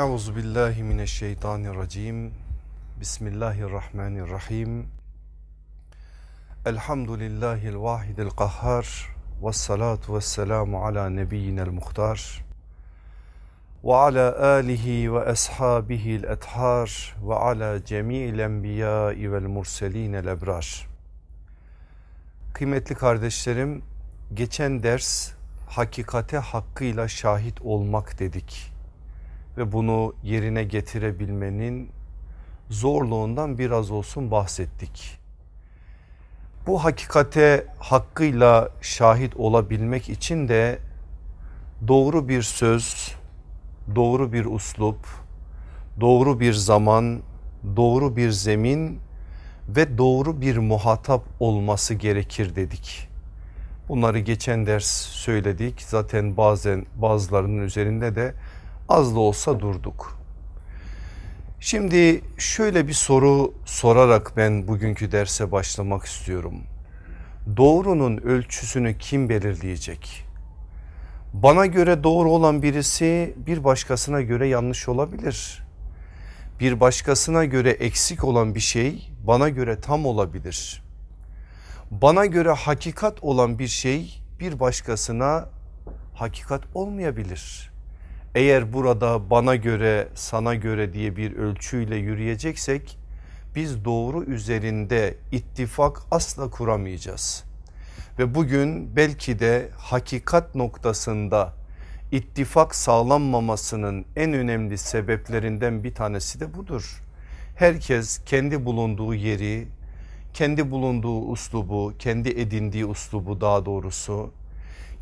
Euzu billahi mineşşeytanirracim. Bismillahirrahmanirrahim. Elhamdülillahil vahidil kahhar. Ve salatu ve selamu ala nebiyyinel muhtar. Ve ala alihi ve ashabihil ethar. Ve ala cemi'il enbiyai vel murselinel ebrar. Kıymetli kardeşlerim, geçen ders hakikate hakkıyla şahit olmak dedik ve bunu yerine getirebilmenin zorluğundan biraz olsun bahsettik. Bu hakikate hakkıyla şahit olabilmek için de doğru bir söz, doğru bir uslup, doğru bir zaman, doğru bir zemin ve doğru bir muhatap olması gerekir dedik. Bunları geçen ders söyledik. Zaten bazen bazılarının üzerinde de az da olsa durduk. Şimdi şöyle bir soru sorarak ben bugünkü derse başlamak istiyorum. Doğrunun ölçüsünü kim belirleyecek? Bana göre doğru olan birisi bir başkasına göre yanlış olabilir. Bir başkasına göre eksik olan bir şey bana göre tam olabilir. Bana göre hakikat olan bir şey bir başkasına hakikat olmayabilir. Eğer burada bana göre sana göre diye bir ölçüyle yürüyeceksek biz doğru üzerinde ittifak asla kuramayacağız. Ve bugün belki de hakikat noktasında ittifak sağlanmamasının en önemli sebeplerinden bir tanesi de budur. Herkes kendi bulunduğu yeri, kendi bulunduğu uslubu, kendi edindiği uslubu daha doğrusu,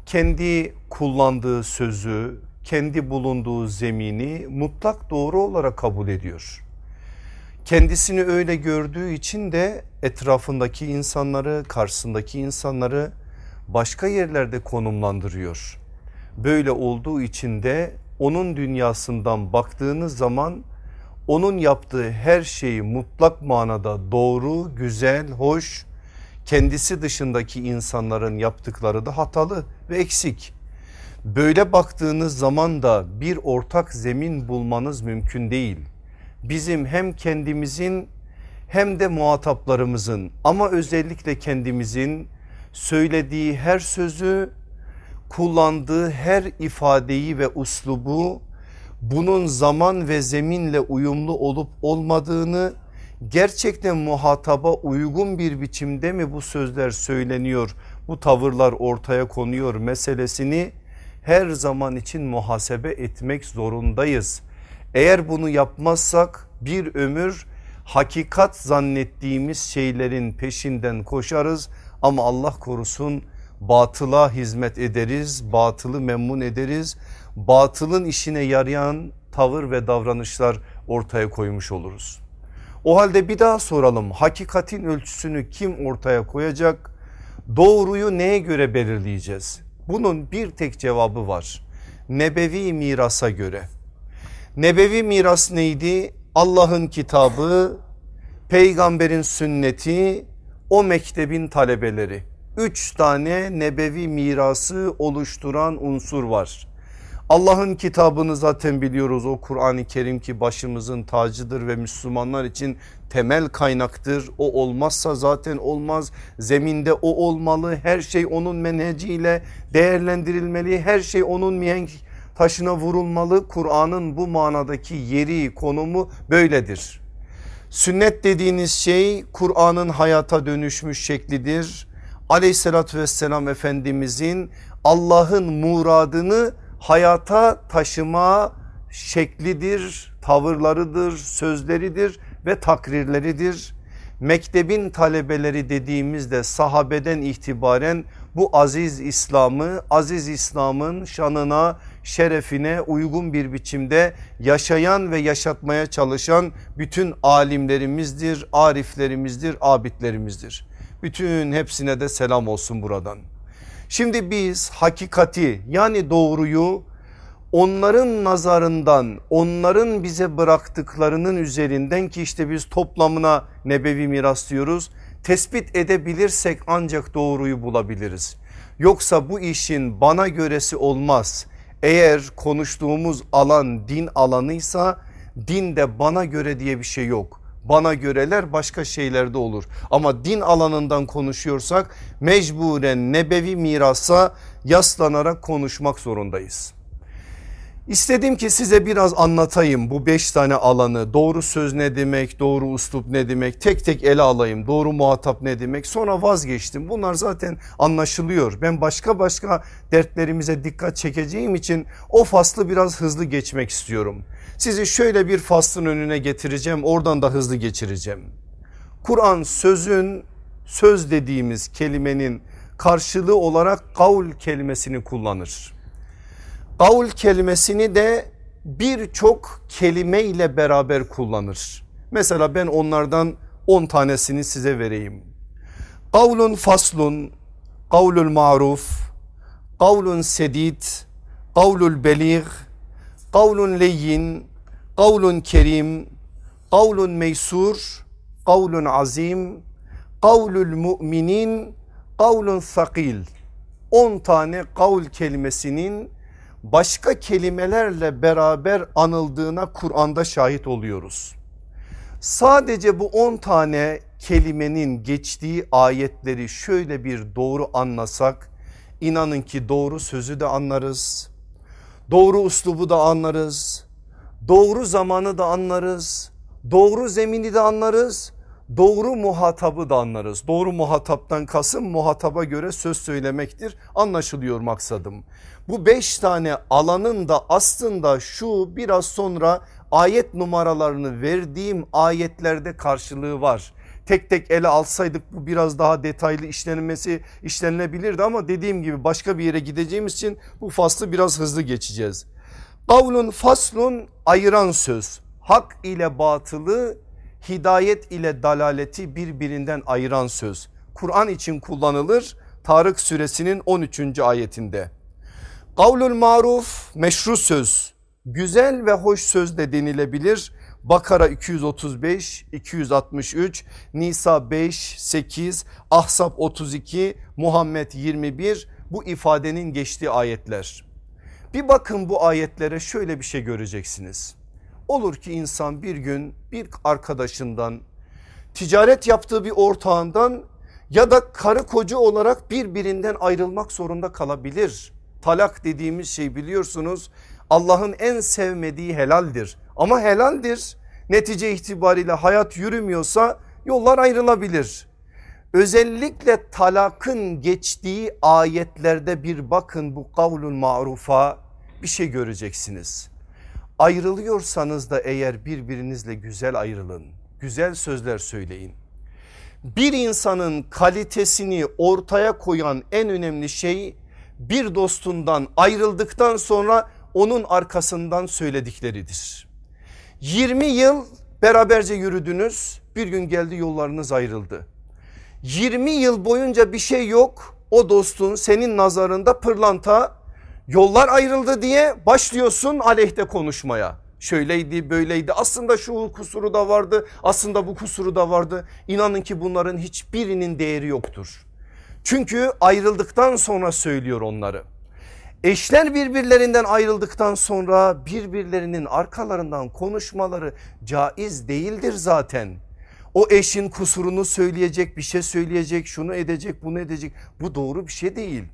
kendi kullandığı sözü, kendi bulunduğu zemini mutlak doğru olarak kabul ediyor. Kendisini öyle gördüğü için de etrafındaki insanları, karşısındaki insanları başka yerlerde konumlandırıyor. Böyle olduğu için de onun dünyasından baktığınız zaman onun yaptığı her şeyi mutlak manada doğru, güzel, hoş, kendisi dışındaki insanların yaptıkları da hatalı ve eksik. Böyle baktığınız zaman da bir ortak zemin bulmanız mümkün değil. Bizim hem kendimizin hem de muhataplarımızın ama özellikle kendimizin söylediği her sözü kullandığı her ifadeyi ve uslubu bunun zaman ve zeminle uyumlu olup olmadığını gerçekten muhataba uygun bir biçimde mi bu sözler söyleniyor bu tavırlar ortaya konuyor meselesini her zaman için muhasebe etmek zorundayız. Eğer bunu yapmazsak bir ömür hakikat zannettiğimiz şeylerin peşinden koşarız ama Allah korusun batıla hizmet ederiz, batılı memnun ederiz, batılın işine yarayan tavır ve davranışlar ortaya koymuş oluruz. O halde bir daha soralım hakikatin ölçüsünü kim ortaya koyacak? Doğruyu neye göre belirleyeceğiz? Bunun bir tek cevabı var. Nebevi mirasa göre. Nebevi miras neydi? Allah'ın kitabı, peygamberin sünneti, o mektebin talebeleri. Üç tane nebevi mirası oluşturan unsur var. Allah'ın kitabını zaten biliyoruz o Kur'an-ı Kerim ki başımızın tacıdır ve Müslümanlar için temel kaynaktır. O olmazsa zaten olmaz. Zeminde o olmalı. Her şey onun menheciyle değerlendirilmeli. Her şey onun mihenk taşına vurulmalı. Kur'an'ın bu manadaki yeri konumu böyledir. Sünnet dediğiniz şey Kur'an'ın hayata dönüşmüş şeklidir. Aleyhissalatü vesselam Efendimizin Allah'ın muradını hayata taşıma şeklidir, tavırlarıdır, sözleridir ve takrirleridir. Mektebin talebeleri dediğimizde sahabeden itibaren bu aziz İslam'ı aziz İslam'ın şanına şerefine uygun bir biçimde yaşayan ve yaşatmaya çalışan bütün alimlerimizdir, ariflerimizdir, abidlerimizdir. Bütün hepsine de selam olsun buradan. Şimdi biz hakikati yani doğruyu onların nazarından onların bize bıraktıklarının üzerinden ki işte biz toplamına nebevi miras diyoruz tespit edebilirsek ancak doğruyu bulabiliriz. Yoksa bu işin bana göresi olmaz Eğer konuştuğumuz alan din alanıysa dinde bana göre diye bir şey yok. Bana göreler başka şeylerde olur. Ama din alanından konuşuyorsak mecburen nebevi mirasa yaslanarak konuşmak zorundayız. İstedim ki size biraz anlatayım bu beş tane alanı. Doğru söz ne demek doğru uslup ne demek tek tek ele alayım. Doğru muhatap ne demek? Sonra vazgeçtim. Bunlar zaten anlaşılıyor. Ben başka başka dertlerimize dikkat çekeceğim için o faslı biraz hızlı geçmek istiyorum sizi şöyle bir faslın önüne getireceğim oradan da hızlı geçireceğim Kur'an sözün söz dediğimiz kelimenin karşılığı olarak kavl kelimesini kullanır Kavl kelimesini de birçok kelime ile beraber kullanır. Mesela ben onlardan 10 tanesini size vereyim. Kavlun faslun, kavlul maruf, kavlun sedid, kavlul beligh, kavlun leyyin, kavlun kerim, kavlun meysur, kavlun azim, kavlul müminin, kavlun sakil. 10 tane kavl kelimesinin başka kelimelerle beraber anıldığına Kur'an'da şahit oluyoruz. Sadece bu 10 tane kelimenin geçtiği ayetleri şöyle bir doğru anlasak inanın ki doğru sözü de anlarız. Doğru uslubu da anlarız. Doğru zamanı da anlarız. Doğru zemini de anlarız. Doğru muhatabı da anlarız. Doğru muhataptan kasım muhataba göre söz söylemektir. Anlaşılıyor maksadım. Bu beş tane alanın da aslında şu biraz sonra ayet numaralarını verdiğim ayetlerde karşılığı var. Tek tek ele alsaydık bu biraz daha detaylı işlenmesi işlenilebilirdi ama dediğim gibi başka bir yere gideceğimiz için bu faslı biraz hızlı geçeceğiz. Kavlun faslun ayıran söz hak ile batılı hidayet ile dalaleti birbirinden ayıran söz. Kur'an için kullanılır Tarık suresinin 13. ayetinde. Kavlul maruf meşru söz güzel ve hoş söz de denilebilir. Bakara 235, 263, Nisa 5, 8, Ahzab 32, Muhammed 21 bu ifadenin geçtiği ayetler. Bir bakın bu ayetlere şöyle bir şey göreceksiniz. Olur ki insan bir gün bir arkadaşından ticaret yaptığı bir ortağından ya da karı koca olarak birbirinden ayrılmak zorunda kalabilir. Talak dediğimiz şey biliyorsunuz Allah'ın en sevmediği helaldir ama helaldir. Netice itibariyle hayat yürümüyorsa yollar ayrılabilir. Özellikle talakın geçtiği ayetlerde bir bakın bu kavlun marufa bir şey göreceksiniz. Ayrılıyorsanız da eğer birbirinizle güzel ayrılın. Güzel sözler söyleyin. Bir insanın kalitesini ortaya koyan en önemli şey bir dostundan ayrıldıktan sonra onun arkasından söyledikleridir. 20 yıl beraberce yürüdünüz bir gün geldi yollarınız ayrıldı. 20 yıl boyunca bir şey yok o dostun senin nazarında pırlanta yollar ayrıldı diye başlıyorsun aleyhte konuşmaya. Şöyleydi böyleydi aslında şu kusuru da vardı aslında bu kusuru da vardı. İnanın ki bunların hiçbirinin değeri yoktur. Çünkü ayrıldıktan sonra söylüyor onları. Eşler birbirlerinden ayrıldıktan sonra birbirlerinin arkalarından konuşmaları caiz değildir zaten. O eşin kusurunu söyleyecek bir şey söyleyecek şunu edecek bunu edecek bu doğru bir şey değil.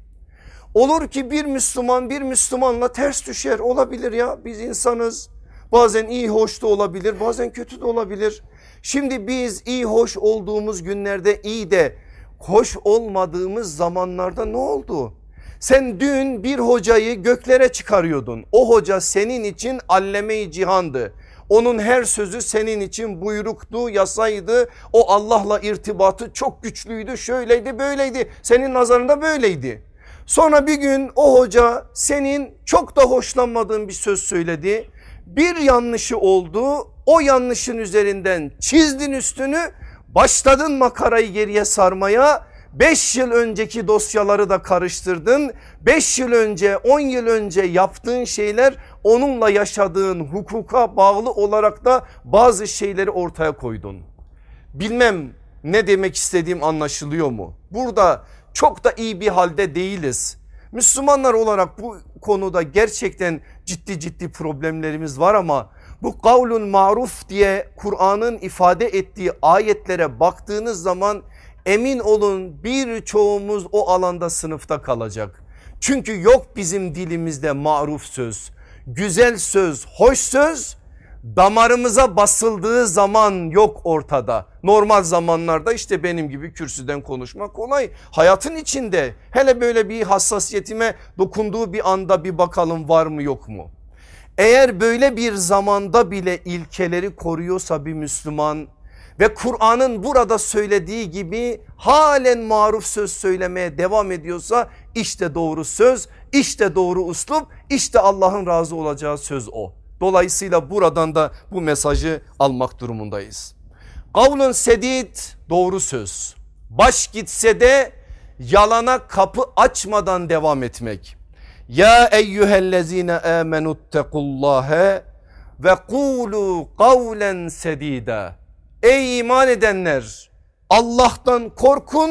Olur ki bir Müslüman bir Müslümanla ters düşer olabilir ya biz insanız. Bazen iyi hoş da olabilir bazen kötü de olabilir. Şimdi biz iyi hoş olduğumuz günlerde iyi de hoş olmadığımız zamanlarda ne oldu? Sen dün bir hocayı göklere çıkarıyordun. O hoca senin için alleme-i cihandı. Onun her sözü senin için buyruktu, yasaydı. O Allah'la irtibatı çok güçlüydü, şöyleydi, böyleydi. Senin nazarında böyleydi. Sonra bir gün o hoca senin çok da hoşlanmadığın bir söz söyledi. Bir yanlışı oldu. O yanlışın üzerinden çizdin üstünü. Başladın makarayı geriye sarmaya. 5 yıl önceki dosyaları da karıştırdın. 5 yıl önce 10 yıl önce yaptığın şeyler onunla yaşadığın hukuka bağlı olarak da bazı şeyleri ortaya koydun. Bilmem ne demek istediğim anlaşılıyor mu? Burada çok da iyi bir halde değiliz. Müslümanlar olarak bu konuda gerçekten ciddi ciddi problemlerimiz var ama bu kavlun maruf diye Kur'an'ın ifade ettiği ayetlere baktığınız zaman emin olun birçoğumuz o alanda sınıfta kalacak. Çünkü yok bizim dilimizde maruf söz, güzel söz, hoş söz damarımıza basıldığı zaman yok ortada. Normal zamanlarda işte benim gibi kürsüden konuşmak kolay. Hayatın içinde hele böyle bir hassasiyetime dokunduğu bir anda bir bakalım var mı yok mu? Eğer böyle bir zamanda bile ilkeleri koruyorsa bir Müslüman ve Kur'an'ın burada söylediği gibi halen maruf söz söylemeye devam ediyorsa işte doğru söz, işte doğru uslup, işte Allah'ın razı olacağı söz o. Dolayısıyla buradan da bu mesajı almak durumundayız. Kavlun sedid doğru söz. Baş gitse de yalana kapı açmadan devam etmek. Ya eyyühellezine amenuttekullâhe ve kulu kavlen sedida. Ey iman edenler Allah'tan korkun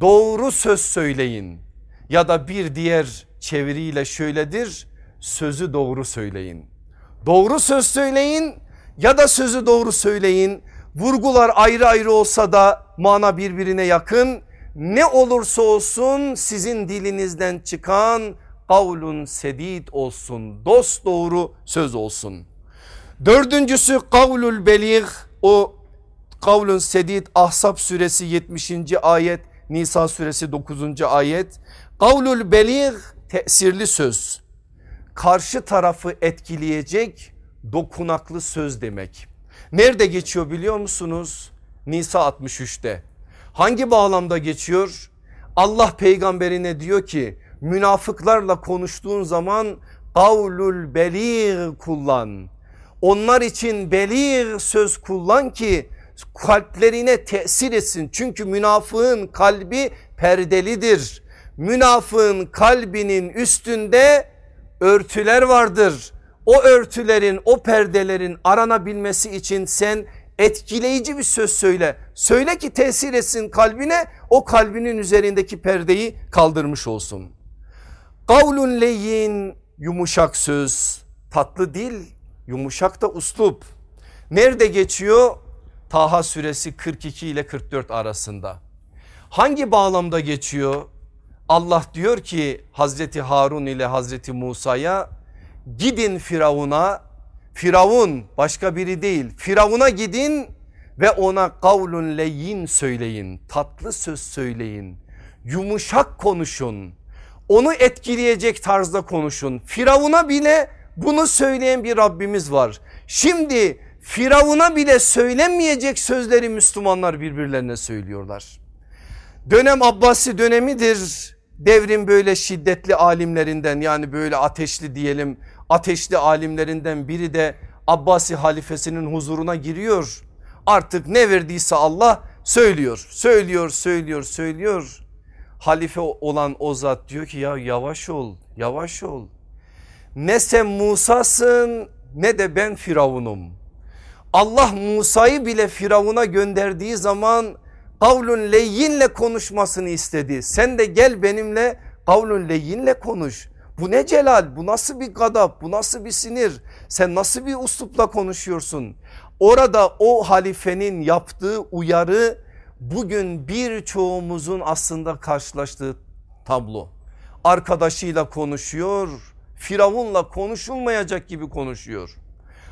doğru söz söyleyin. Ya da bir diğer çeviriyle şöyledir sözü doğru söyleyin. Doğru söz söyleyin ya da sözü doğru söyleyin. Vurgular ayrı ayrı olsa da mana birbirine yakın. Ne olursa olsun sizin dilinizden çıkan kavlun sedid olsun. Dost doğru söz olsun. Dördüncüsü kavlul beligh o kavlun sedid Ahzab suresi 70. ayet Nisa suresi 9. ayet. Kavlul beligh tesirli söz karşı tarafı etkileyecek dokunaklı söz demek. Nerede geçiyor biliyor musunuz? Nisa 63'te. Hangi bağlamda geçiyor? Allah peygamberine diyor ki münafıklarla konuştuğun zaman kavlul belir kullan. Onlar için belir söz kullan ki kalplerine tesir etsin. Çünkü münafığın kalbi perdelidir. Münafığın kalbinin üstünde örtüler vardır. O örtülerin o perdelerin aranabilmesi için sen etkileyici bir söz söyle. Söyle ki tesir etsin kalbine o kalbinin üzerindeki perdeyi kaldırmış olsun. Kavlun leyin yumuşak söz tatlı dil yumuşak da uslup. Nerede geçiyor? Taha suresi 42 ile 44 arasında. Hangi bağlamda geçiyor? Allah diyor ki Hazreti Harun ile Hazreti Musa'ya gidin Firavun'a Firavun başka biri değil Firavun'a gidin ve ona kavlun leyin söyleyin tatlı söz söyleyin yumuşak konuşun onu etkileyecek tarzda konuşun Firavun'a bile bunu söyleyen bir Rabbimiz var şimdi Firavun'a bile söylenmeyecek sözleri Müslümanlar birbirlerine söylüyorlar dönem Abbasi dönemidir devrin böyle şiddetli alimlerinden yani böyle ateşli diyelim ateşli alimlerinden biri de Abbasi halifesinin huzuruna giriyor. Artık ne verdiyse Allah söylüyor söylüyor söylüyor söylüyor. Halife olan o zat diyor ki ya yavaş ol yavaş ol. Ne sen Musa'sın ne de ben Firavun'um. Allah Musa'yı bile Firavun'a gönderdiği zaman kavlun leyinle konuşmasını istedi. Sen de gel benimle kavlun leyinle konuş. Bu ne celal bu nasıl bir gadap bu nasıl bir sinir sen nasıl bir uslupla konuşuyorsun. Orada o halifenin yaptığı uyarı bugün birçoğumuzun aslında karşılaştığı tablo. Arkadaşıyla konuşuyor Firavunla konuşulmayacak gibi konuşuyor.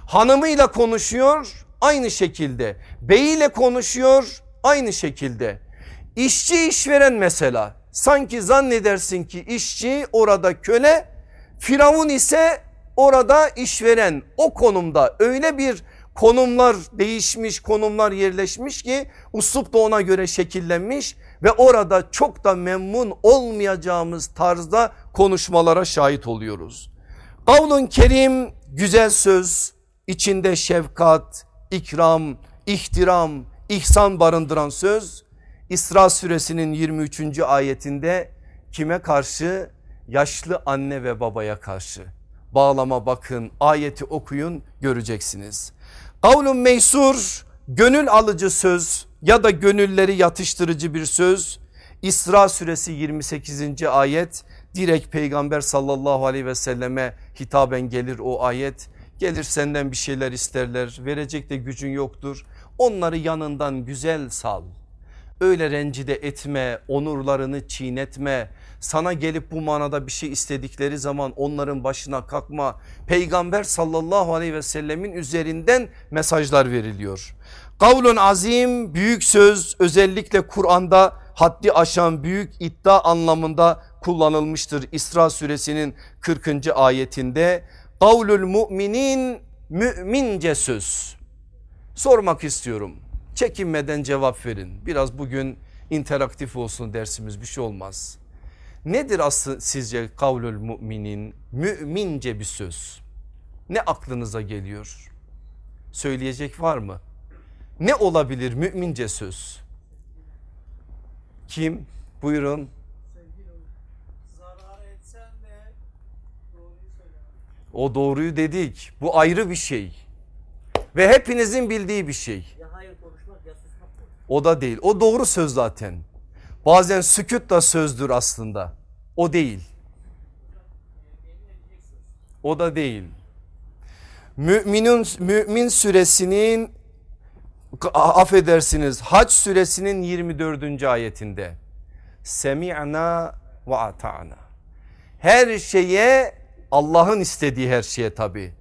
Hanımıyla konuşuyor aynı şekilde. Beyiyle konuşuyor Aynı şekilde. İşçi işveren mesela. Sanki zannedersin ki işçi orada köle Firavun ise orada işveren. O konumda öyle bir konumlar değişmiş konumlar yerleşmiş ki uslup da ona göre şekillenmiş ve orada çok da memnun olmayacağımız tarzda konuşmalara şahit oluyoruz. Kavlun kerim güzel söz içinde şefkat, ikram, ihtiram, ihsan barındıran söz İsra suresinin 23. ayetinde kime karşı? Yaşlı anne ve babaya karşı. Bağlama bakın ayeti okuyun göreceksiniz. Kavlun meysur gönül alıcı söz ya da gönülleri yatıştırıcı bir söz. İsra suresi 28. ayet direkt peygamber sallallahu aleyhi ve selleme hitaben gelir o ayet. Gelir senden bir şeyler isterler verecek de gücün yoktur. Onları yanından güzel sal. Öyle rencide etme, onurlarını çiğnetme. Sana gelip bu manada bir şey istedikleri zaman onların başına kalkma. Peygamber sallallahu aleyhi ve sellemin üzerinden mesajlar veriliyor. Kavlun azim büyük söz özellikle Kur'an'da haddi aşan büyük iddia anlamında kullanılmıştır. İsra suresinin 40. ayetinde kavlül müminin mümince söz. Sormak istiyorum çekinmeden cevap verin biraz bugün interaktif olsun dersimiz bir şey olmaz. Nedir aslında sizce kavlül müminin mümince bir söz? Ne aklınıza geliyor? Söyleyecek var mı? Ne olabilir mümince söz? Kim? Buyurun. O doğruyu dedik. Bu ayrı bir şey. Ve hepinizin bildiği bir şey. O da değil. O doğru söz zaten. Bazen sükut da sözdür aslında. O değil. O da değil. Müminin Mümin suresinin affedersiniz Hac suresinin 24. ayetinde semi'na ve ata'na her şeye Allah'ın istediği her şeye tabi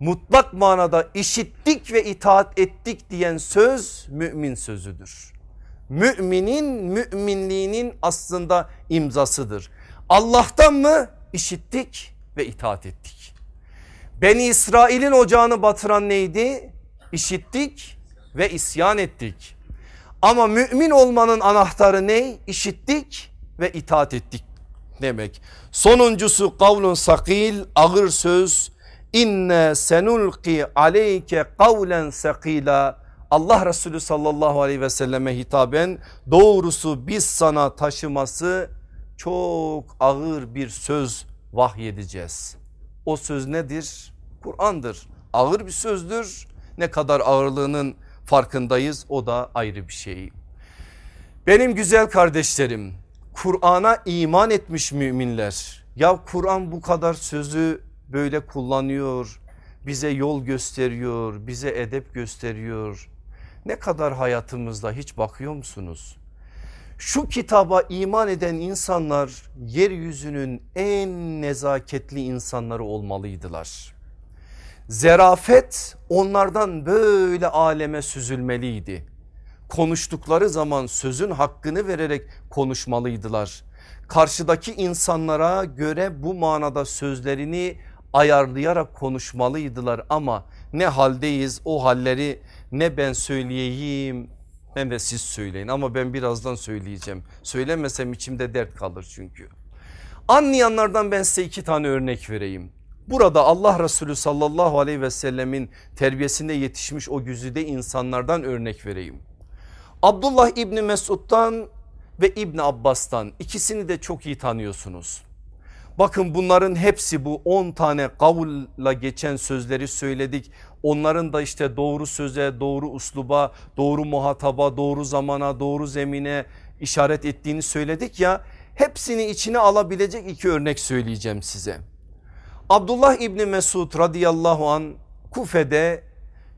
mutlak manada işittik ve itaat ettik diyen söz mümin sözüdür. Müminin müminliğinin aslında imzasıdır. Allah'tan mı işittik ve itaat ettik. Beni İsrail'in ocağını batıran neydi? İşittik ve isyan ettik. Ama mümin olmanın anahtarı ne? İşittik ve itaat ettik demek. Sonuncusu kavlun sakil ağır söz. İnne senulki aleyke kavlen sakila. Allah Resulü sallallahu aleyhi ve selleme hitaben doğrusu biz sana taşıması çok ağır bir söz vahyedeceğiz. O söz nedir? Kur'an'dır. Ağır bir sözdür. Ne kadar ağırlığının farkındayız o da ayrı bir şey. Benim güzel kardeşlerim Kur'an'a iman etmiş müminler ya Kur'an bu kadar sözü böyle kullanıyor bize yol gösteriyor bize edep gösteriyor ne kadar hayatımızda hiç bakıyor musunuz? Şu kitaba iman eden insanlar yeryüzünün en nezaketli insanları olmalıydılar. Zerafet onlardan böyle aleme süzülmeliydi. Konuştukları zaman sözün hakkını vererek konuşmalıydılar. Karşıdaki insanlara göre bu manada sözlerini ayarlayarak konuşmalıydılar ama ne haldeyiz o halleri ne ben söyleyeyim ne de siz söyleyin ama ben birazdan söyleyeceğim. Söylemesem içimde dert kalır çünkü. Anlayanlardan ben size iki tane örnek vereyim. Burada Allah Resulü sallallahu aleyhi ve sellemin terbiyesinde yetişmiş o güzide insanlardan örnek vereyim. Abdullah İbni Mesud'dan ve İbni Abbas'tan ikisini de çok iyi tanıyorsunuz. Bakın bunların hepsi bu 10 tane kavulla geçen sözleri söyledik. Onların da işte doğru söze, doğru usluba, doğru muhataba, doğru zamana, doğru zemine işaret ettiğini söyledik ya. Hepsini içine alabilecek iki örnek söyleyeceğim size. Abdullah İbni Mesud radıyallahu an Kufe'de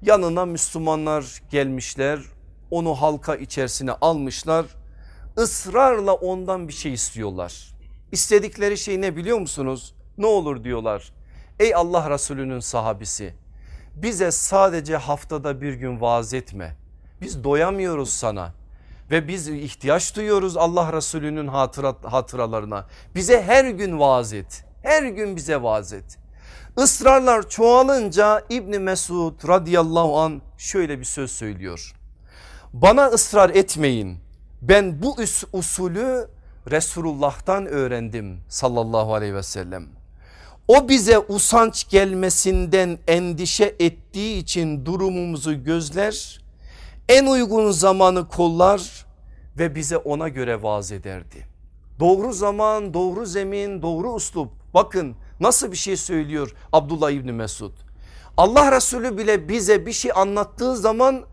yanına Müslümanlar gelmişler. Onu halka içerisine almışlar. Israrla ondan bir şey istiyorlar. İstedikleri şey ne biliyor musunuz? Ne olur diyorlar. Ey Allah Resulü'nün sahabisi bize sadece haftada bir gün vaaz etme. Biz doyamıyoruz sana ve biz ihtiyaç duyuyoruz Allah Resulü'nün hatıra, hatıralarına. Bize her gün vaaz et. Her gün bize vaaz et. Israrlar çoğalınca İbni Mesud radıyallahu an şöyle bir söz söylüyor. Bana ısrar etmeyin. Ben bu usulü Resulullah'tan öğrendim sallallahu aleyhi ve sellem. O bize usanç gelmesinden endişe ettiği için durumumuzu gözler, en uygun zamanı kollar ve bize ona göre vaaz ederdi. Doğru zaman, doğru zemin, doğru uslup. Bakın nasıl bir şey söylüyor Abdullah İbni Mesud. Allah Resulü bile bize bir şey anlattığı zaman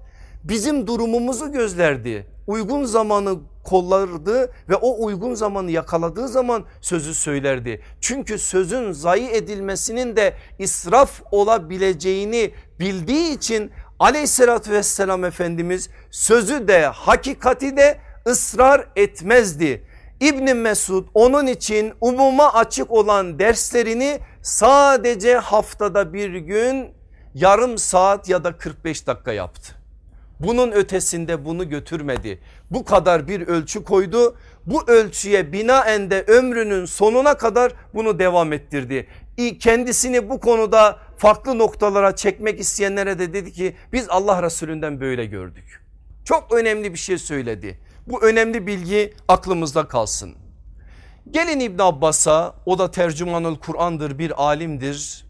bizim durumumuzu gözlerdi. Uygun zamanı kollardı ve o uygun zamanı yakaladığı zaman sözü söylerdi. Çünkü sözün zayi edilmesinin de israf olabileceğini bildiği için aleyhissalatü vesselam Efendimiz sözü de hakikati de ısrar etmezdi. İbn Mesud onun için umuma açık olan derslerini sadece haftada bir gün yarım saat ya da 45 dakika yaptı. Bunun ötesinde bunu götürmedi. Bu kadar bir ölçü koydu. Bu ölçüye binaen de ömrünün sonuna kadar bunu devam ettirdi. Kendisini bu konuda farklı noktalara çekmek isteyenlere de dedi ki biz Allah Resulünden böyle gördük. Çok önemli bir şey söyledi. Bu önemli bilgi aklımızda kalsın. Gelin İbn Abbas'a o da tercümanul Kur'an'dır bir alimdir.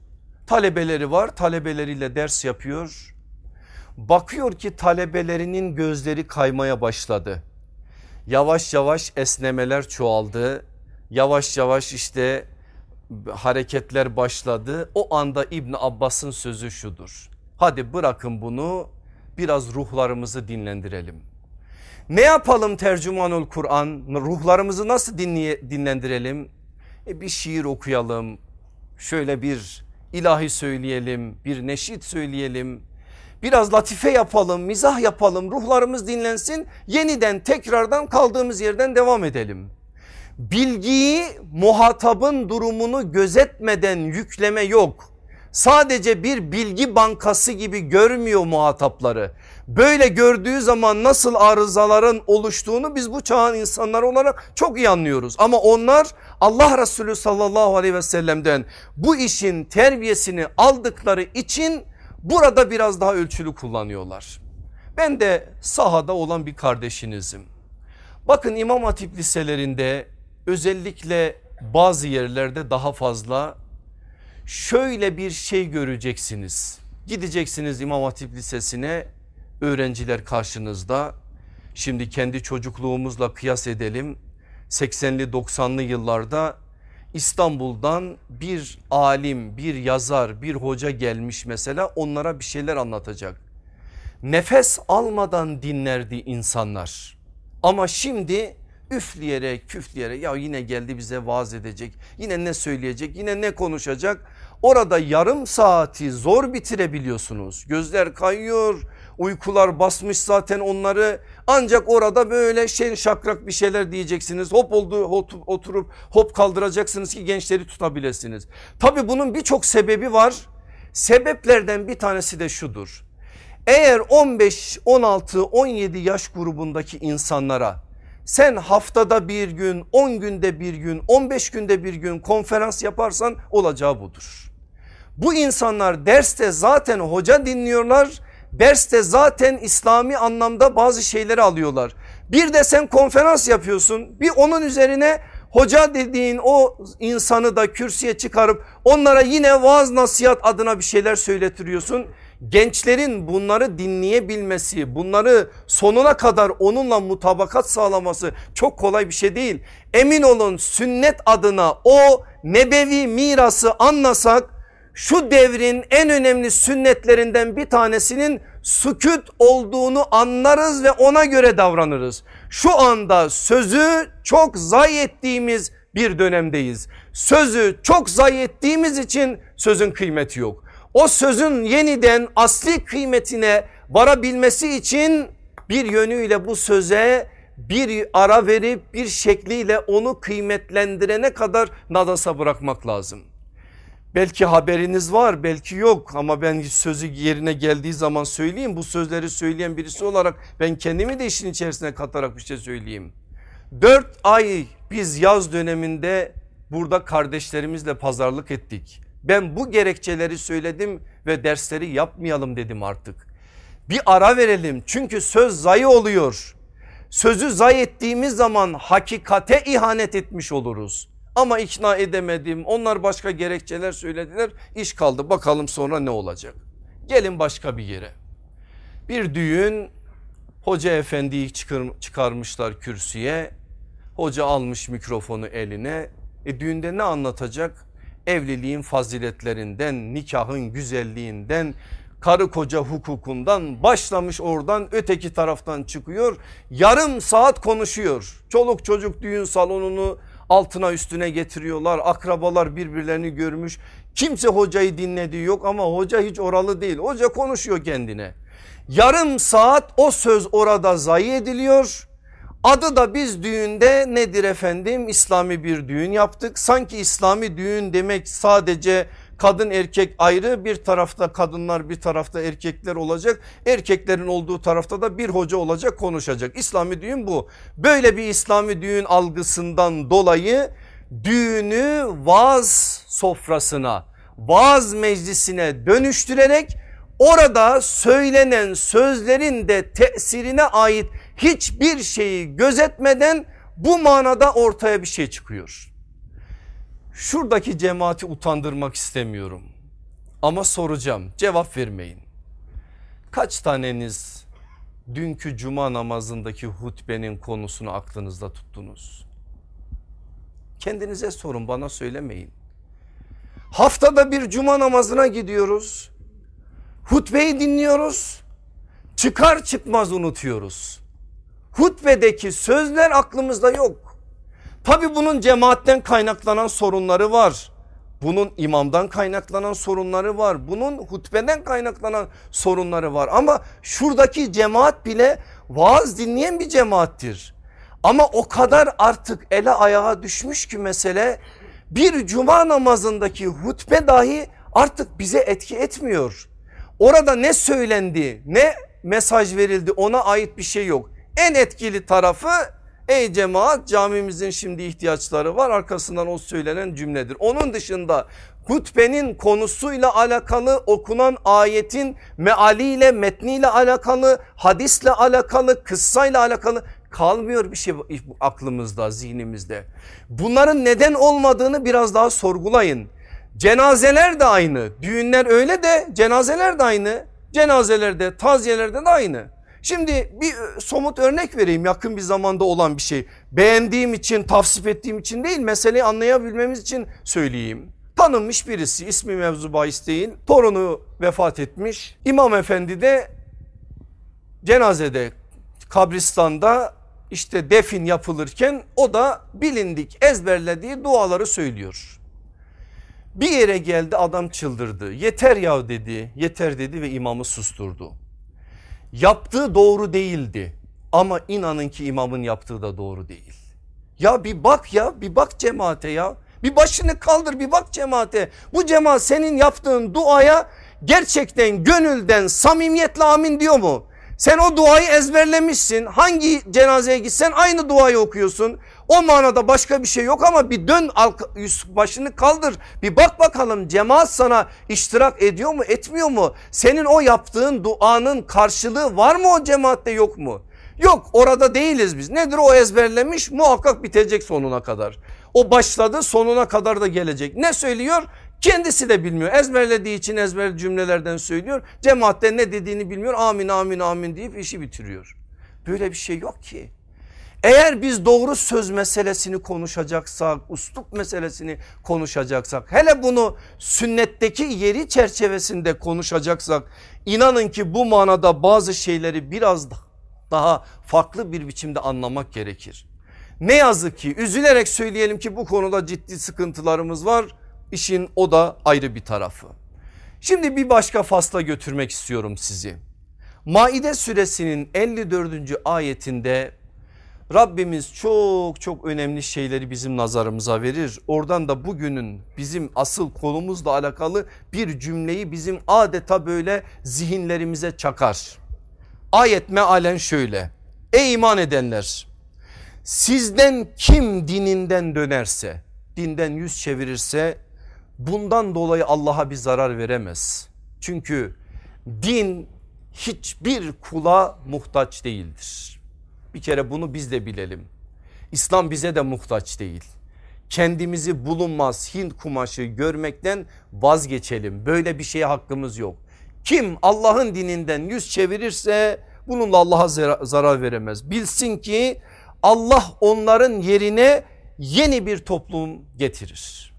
Talebeleri var talebeleriyle ders yapıyor. Bakıyor ki talebelerinin gözleri kaymaya başladı. Yavaş yavaş esnemeler çoğaldı. Yavaş yavaş işte hareketler başladı. O anda İbn Abbas'ın sözü şudur. Hadi bırakın bunu biraz ruhlarımızı dinlendirelim. Ne yapalım tercümanul Kur'an ruhlarımızı nasıl dinleye, dinlendirelim? E bir şiir okuyalım şöyle bir ilahi söyleyelim bir neşit söyleyelim biraz latife yapalım mizah yapalım ruhlarımız dinlensin yeniden tekrardan kaldığımız yerden devam edelim. Bilgiyi muhatabın durumunu gözetmeden yükleme yok. Sadece bir bilgi bankası gibi görmüyor muhatapları. Böyle gördüğü zaman nasıl arızaların oluştuğunu biz bu çağın insanlar olarak çok iyi anlıyoruz. Ama onlar Allah Resulü sallallahu aleyhi ve sellem'den bu işin terbiyesini aldıkları için burada biraz daha ölçülü kullanıyorlar. Ben de sahada olan bir kardeşinizim. Bakın İmam Hatip liselerinde özellikle bazı yerlerde daha fazla şöyle bir şey göreceksiniz. Gideceksiniz İmam Hatip Lisesi'ne öğrenciler karşınızda. Şimdi kendi çocukluğumuzla kıyas edelim. 80'li 90'lı yıllarda İstanbul'dan bir alim, bir yazar, bir hoca gelmiş mesela onlara bir şeyler anlatacak. Nefes almadan dinlerdi insanlar. Ama şimdi üfleyerek küfleyerek ya yine geldi bize vaaz edecek yine ne söyleyecek yine ne konuşacak orada yarım saati zor bitirebiliyorsunuz gözler kayıyor uykular basmış zaten onları. Ancak orada böyle şen şakrak bir şeyler diyeceksiniz. Hop oldu oturup hop kaldıracaksınız ki gençleri tutabilirsiniz. Tabi bunun birçok sebebi var. Sebeplerden bir tanesi de şudur. Eğer 15 16 17 yaş grubundaki insanlara sen haftada bir gün 10 günde bir gün 15 günde bir gün konferans yaparsan olacağı budur. Bu insanlar derste zaten hoca dinliyorlar derste zaten İslami anlamda bazı şeyleri alıyorlar. Bir de sen konferans yapıyorsun bir onun üzerine hoca dediğin o insanı da kürsüye çıkarıp onlara yine vaaz nasihat adına bir şeyler söyletiriyorsun gençlerin bunları dinleyebilmesi bunları sonuna kadar onunla mutabakat sağlaması çok kolay bir şey değil. Emin olun sünnet adına o nebevi mirası anlasak şu devrin en önemli sünnetlerinden bir tanesinin sükut olduğunu anlarız ve ona göre davranırız. Şu anda sözü çok zayi ettiğimiz bir dönemdeyiz. Sözü çok zayi ettiğimiz için sözün kıymeti yok o sözün yeniden asli kıymetine varabilmesi için bir yönüyle bu söze bir ara verip bir şekliyle onu kıymetlendirene kadar nadasa bırakmak lazım. Belki haberiniz var belki yok ama ben sözü yerine geldiği zaman söyleyeyim. Bu sözleri söyleyen birisi olarak ben kendimi de işin içerisine katarak bir şey söyleyeyim. Dört ay biz yaz döneminde burada kardeşlerimizle pazarlık ettik. Ben bu gerekçeleri söyledim ve dersleri yapmayalım dedim artık. Bir ara verelim çünkü söz zayi oluyor. Sözü zayi ettiğimiz zaman hakikate ihanet etmiş oluruz. Ama ikna edemedim onlar başka gerekçeler söylediler iş kaldı bakalım sonra ne olacak. Gelin başka bir yere. Bir düğün hoca efendiyi çıkarmışlar kürsüye. Hoca almış mikrofonu eline. E düğünde ne anlatacak? evliliğin faziletlerinden, nikahın güzelliğinden, karı koca hukukundan başlamış oradan öteki taraftan çıkıyor. Yarım saat konuşuyor. Çoluk çocuk düğün salonunu altına üstüne getiriyorlar. Akrabalar birbirlerini görmüş. Kimse hocayı dinlediği yok ama hoca hiç oralı değil. Hoca konuşuyor kendine. Yarım saat o söz orada zayi ediliyor. Adı da biz düğünde nedir efendim? İslami bir düğün yaptık. Sanki İslami düğün demek sadece kadın erkek ayrı bir tarafta kadınlar bir tarafta erkekler olacak. Erkeklerin olduğu tarafta da bir hoca olacak konuşacak. İslami düğün bu. Böyle bir İslami düğün algısından dolayı düğünü vaaz sofrasına vaaz meclisine dönüştürerek orada söylenen sözlerin de tesirine ait hiçbir şeyi gözetmeden bu manada ortaya bir şey çıkıyor. Şuradaki cemaati utandırmak istemiyorum ama soracağım cevap vermeyin. Kaç taneniz dünkü cuma namazındaki hutbenin konusunu aklınızda tuttunuz? Kendinize sorun bana söylemeyin. Haftada bir cuma namazına gidiyoruz. Hutbeyi dinliyoruz. Çıkar çıkmaz unutuyoruz. Hutbedeki sözler aklımızda yok. Tabi bunun cemaatten kaynaklanan sorunları var. Bunun imamdan kaynaklanan sorunları var. Bunun hutbeden kaynaklanan sorunları var. Ama şuradaki cemaat bile vaaz dinleyen bir cemaattir. Ama o kadar artık ele ayağa düşmüş ki mesele bir cuma namazındaki hutbe dahi artık bize etki etmiyor. Orada ne söylendi ne mesaj verildi ona ait bir şey yok. En etkili tarafı ey cemaat camimizin şimdi ihtiyaçları var arkasından o söylenen cümledir. Onun dışında hutbenin konusuyla alakalı okunan ayetin mealiyle metniyle alakalı hadisle alakalı kıssayla alakalı kalmıyor bir şey aklımızda zihnimizde. Bunların neden olmadığını biraz daha sorgulayın. Cenazeler de aynı düğünler öyle de cenazeler de aynı cenazelerde taziyelerde de aynı. Şimdi bir somut örnek vereyim yakın bir zamanda olan bir şey. Beğendiğim için tavsip ettiğim için değil meseleyi anlayabilmemiz için söyleyeyim. Tanınmış birisi ismi mevzu bahis değil torunu vefat etmiş. İmam efendi de cenazede kabristanda işte defin yapılırken o da bilindik ezberlediği duaları söylüyor. Bir yere geldi adam çıldırdı yeter ya dedi yeter dedi ve imamı susturdu. Yaptığı doğru değildi ama inanın ki imamın yaptığı da doğru değil. Ya bir bak ya bir bak cemaate ya bir başını kaldır bir bak cemaate. Bu cemaat senin yaptığın duaya gerçekten gönülden samimiyetle amin diyor mu? Sen o duayı ezberlemişsin. Hangi cenazeye gitsen aynı duayı okuyorsun. O manada başka bir şey yok ama bir dön başını kaldır. Bir bak bakalım cemaat sana iştirak ediyor mu etmiyor mu? Senin o yaptığın duanın karşılığı var mı o cemaatte yok mu? Yok orada değiliz biz. Nedir o ezberlemiş muhakkak bitecek sonuna kadar. O başladı sonuna kadar da gelecek. Ne söylüyor? Kendisi de bilmiyor ezberlediği için ezber cümlelerden söylüyor. Cemaatte ne dediğini bilmiyor amin amin amin deyip işi bitiriyor. Böyle bir şey yok ki. Eğer biz doğru söz meselesini konuşacaksak, uslup meselesini konuşacaksak, hele bunu sünnetteki yeri çerçevesinde konuşacaksak inanın ki bu manada bazı şeyleri biraz daha farklı bir biçimde anlamak gerekir. Ne yazık ki üzülerek söyleyelim ki bu konuda ciddi sıkıntılarımız var. İşin o da ayrı bir tarafı. Şimdi bir başka fasla götürmek istiyorum sizi. Maide suresinin 54. ayetinde Rabbimiz çok çok önemli şeyleri bizim nazarımıza verir. Oradan da bugünün bizim asıl konumuzla alakalı bir cümleyi bizim adeta böyle zihinlerimize çakar. Ayet mealen şöyle. Ey iman edenler sizden kim dininden dönerse dinden yüz çevirirse bundan dolayı Allah'a bir zarar veremez. Çünkü din hiçbir kula muhtaç değildir. Bir kere bunu biz de bilelim. İslam bize de muhtaç değil. Kendimizi bulunmaz Hint kumaşı görmekten vazgeçelim. Böyle bir şeye hakkımız yok. Kim Allah'ın dininden yüz çevirirse bununla Allah'a zarar veremez. Bilsin ki Allah onların yerine yeni bir toplum getirir.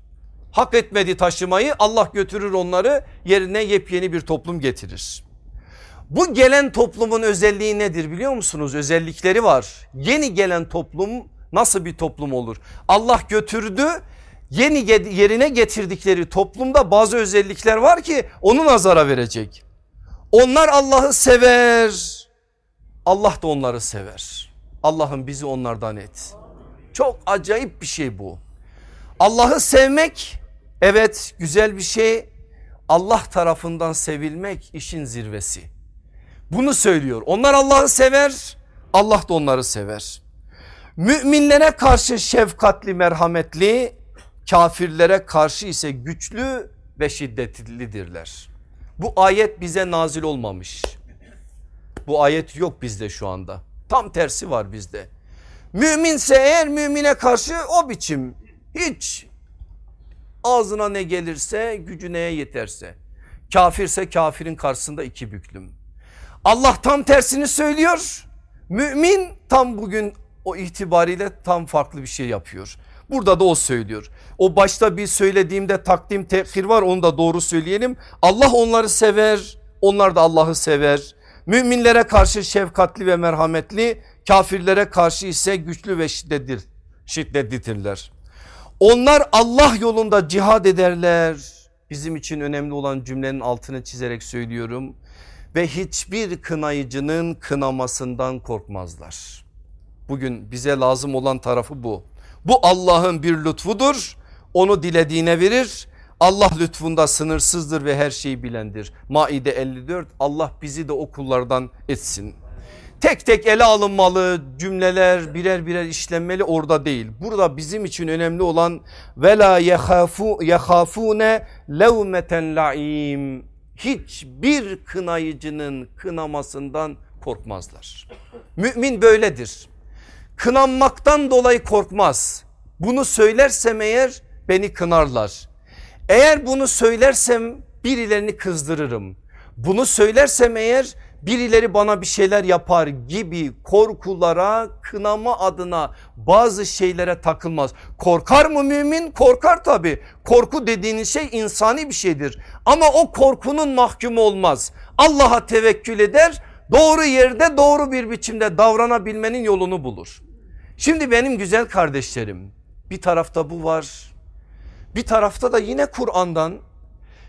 Hak etmedi taşımayı Allah götürür onları yerine yepyeni bir toplum getirir. Bu gelen toplumun özelliği nedir biliyor musunuz? Özellikleri var. Yeni gelen toplum nasıl bir toplum olur? Allah götürdü yeni yerine getirdikleri toplumda bazı özellikler var ki onu nazara verecek. Onlar Allah'ı sever. Allah da onları sever. Allah'ım bizi onlardan et. Çok acayip bir şey bu. Allah'ı sevmek evet güzel bir şey. Allah tarafından sevilmek işin zirvesi. Bunu söylüyor. Onlar Allah'ı sever. Allah da onları sever. Müminlere karşı şefkatli merhametli kafirlere karşı ise güçlü ve şiddetlidirler. Bu ayet bize nazil olmamış. Bu ayet yok bizde şu anda. Tam tersi var bizde. Müminse eğer mümine karşı o biçim hiç ağzına ne gelirse gücü neye yeterse. Kafirse kafirin karşısında iki büklüm. Allah tam tersini söylüyor. Mümin tam bugün o itibariyle tam farklı bir şey yapıyor. Burada da o söylüyor. O başta bir söylediğimde takdim tehir var onu da doğru söyleyelim. Allah onları sever onlar da Allah'ı sever. Müminlere karşı şefkatli ve merhametli kafirlere karşı ise güçlü ve şiddetlidir, şiddetlidirler. Onlar Allah yolunda cihad ederler. Bizim için önemli olan cümlenin altını çizerek söylüyorum. Ve hiçbir kınayıcının kınamasından korkmazlar. Bugün bize lazım olan tarafı bu. Bu Allah'ın bir lütfudur. Onu dilediğine verir. Allah lütfunda sınırsızdır ve her şeyi bilendir. Maide 54 Allah bizi de o kullardan etsin. Tek tek ele alınmalı cümleler birer birer işlenmeli orada değil. Burada bizim için önemli olan ve la yehafune levmeten laim. Hiçbir kınayıcının kınamasından korkmazlar. Mümin böyledir kınanmaktan dolayı korkmaz. Bunu söylersem eğer beni kınarlar. Eğer bunu söylersem birilerini kızdırırım. Bunu söylersem eğer birileri bana bir şeyler yapar gibi korkulara kınama adına bazı şeylere takılmaz. Korkar mı mümin? Korkar tabi. Korku dediğiniz şey insani bir şeydir. Ama o korkunun mahkumu olmaz. Allah'a tevekkül eder doğru yerde doğru bir biçimde davranabilmenin yolunu bulur. Şimdi benim güzel kardeşlerim bir tarafta bu var. Bir tarafta da yine Kur'an'dan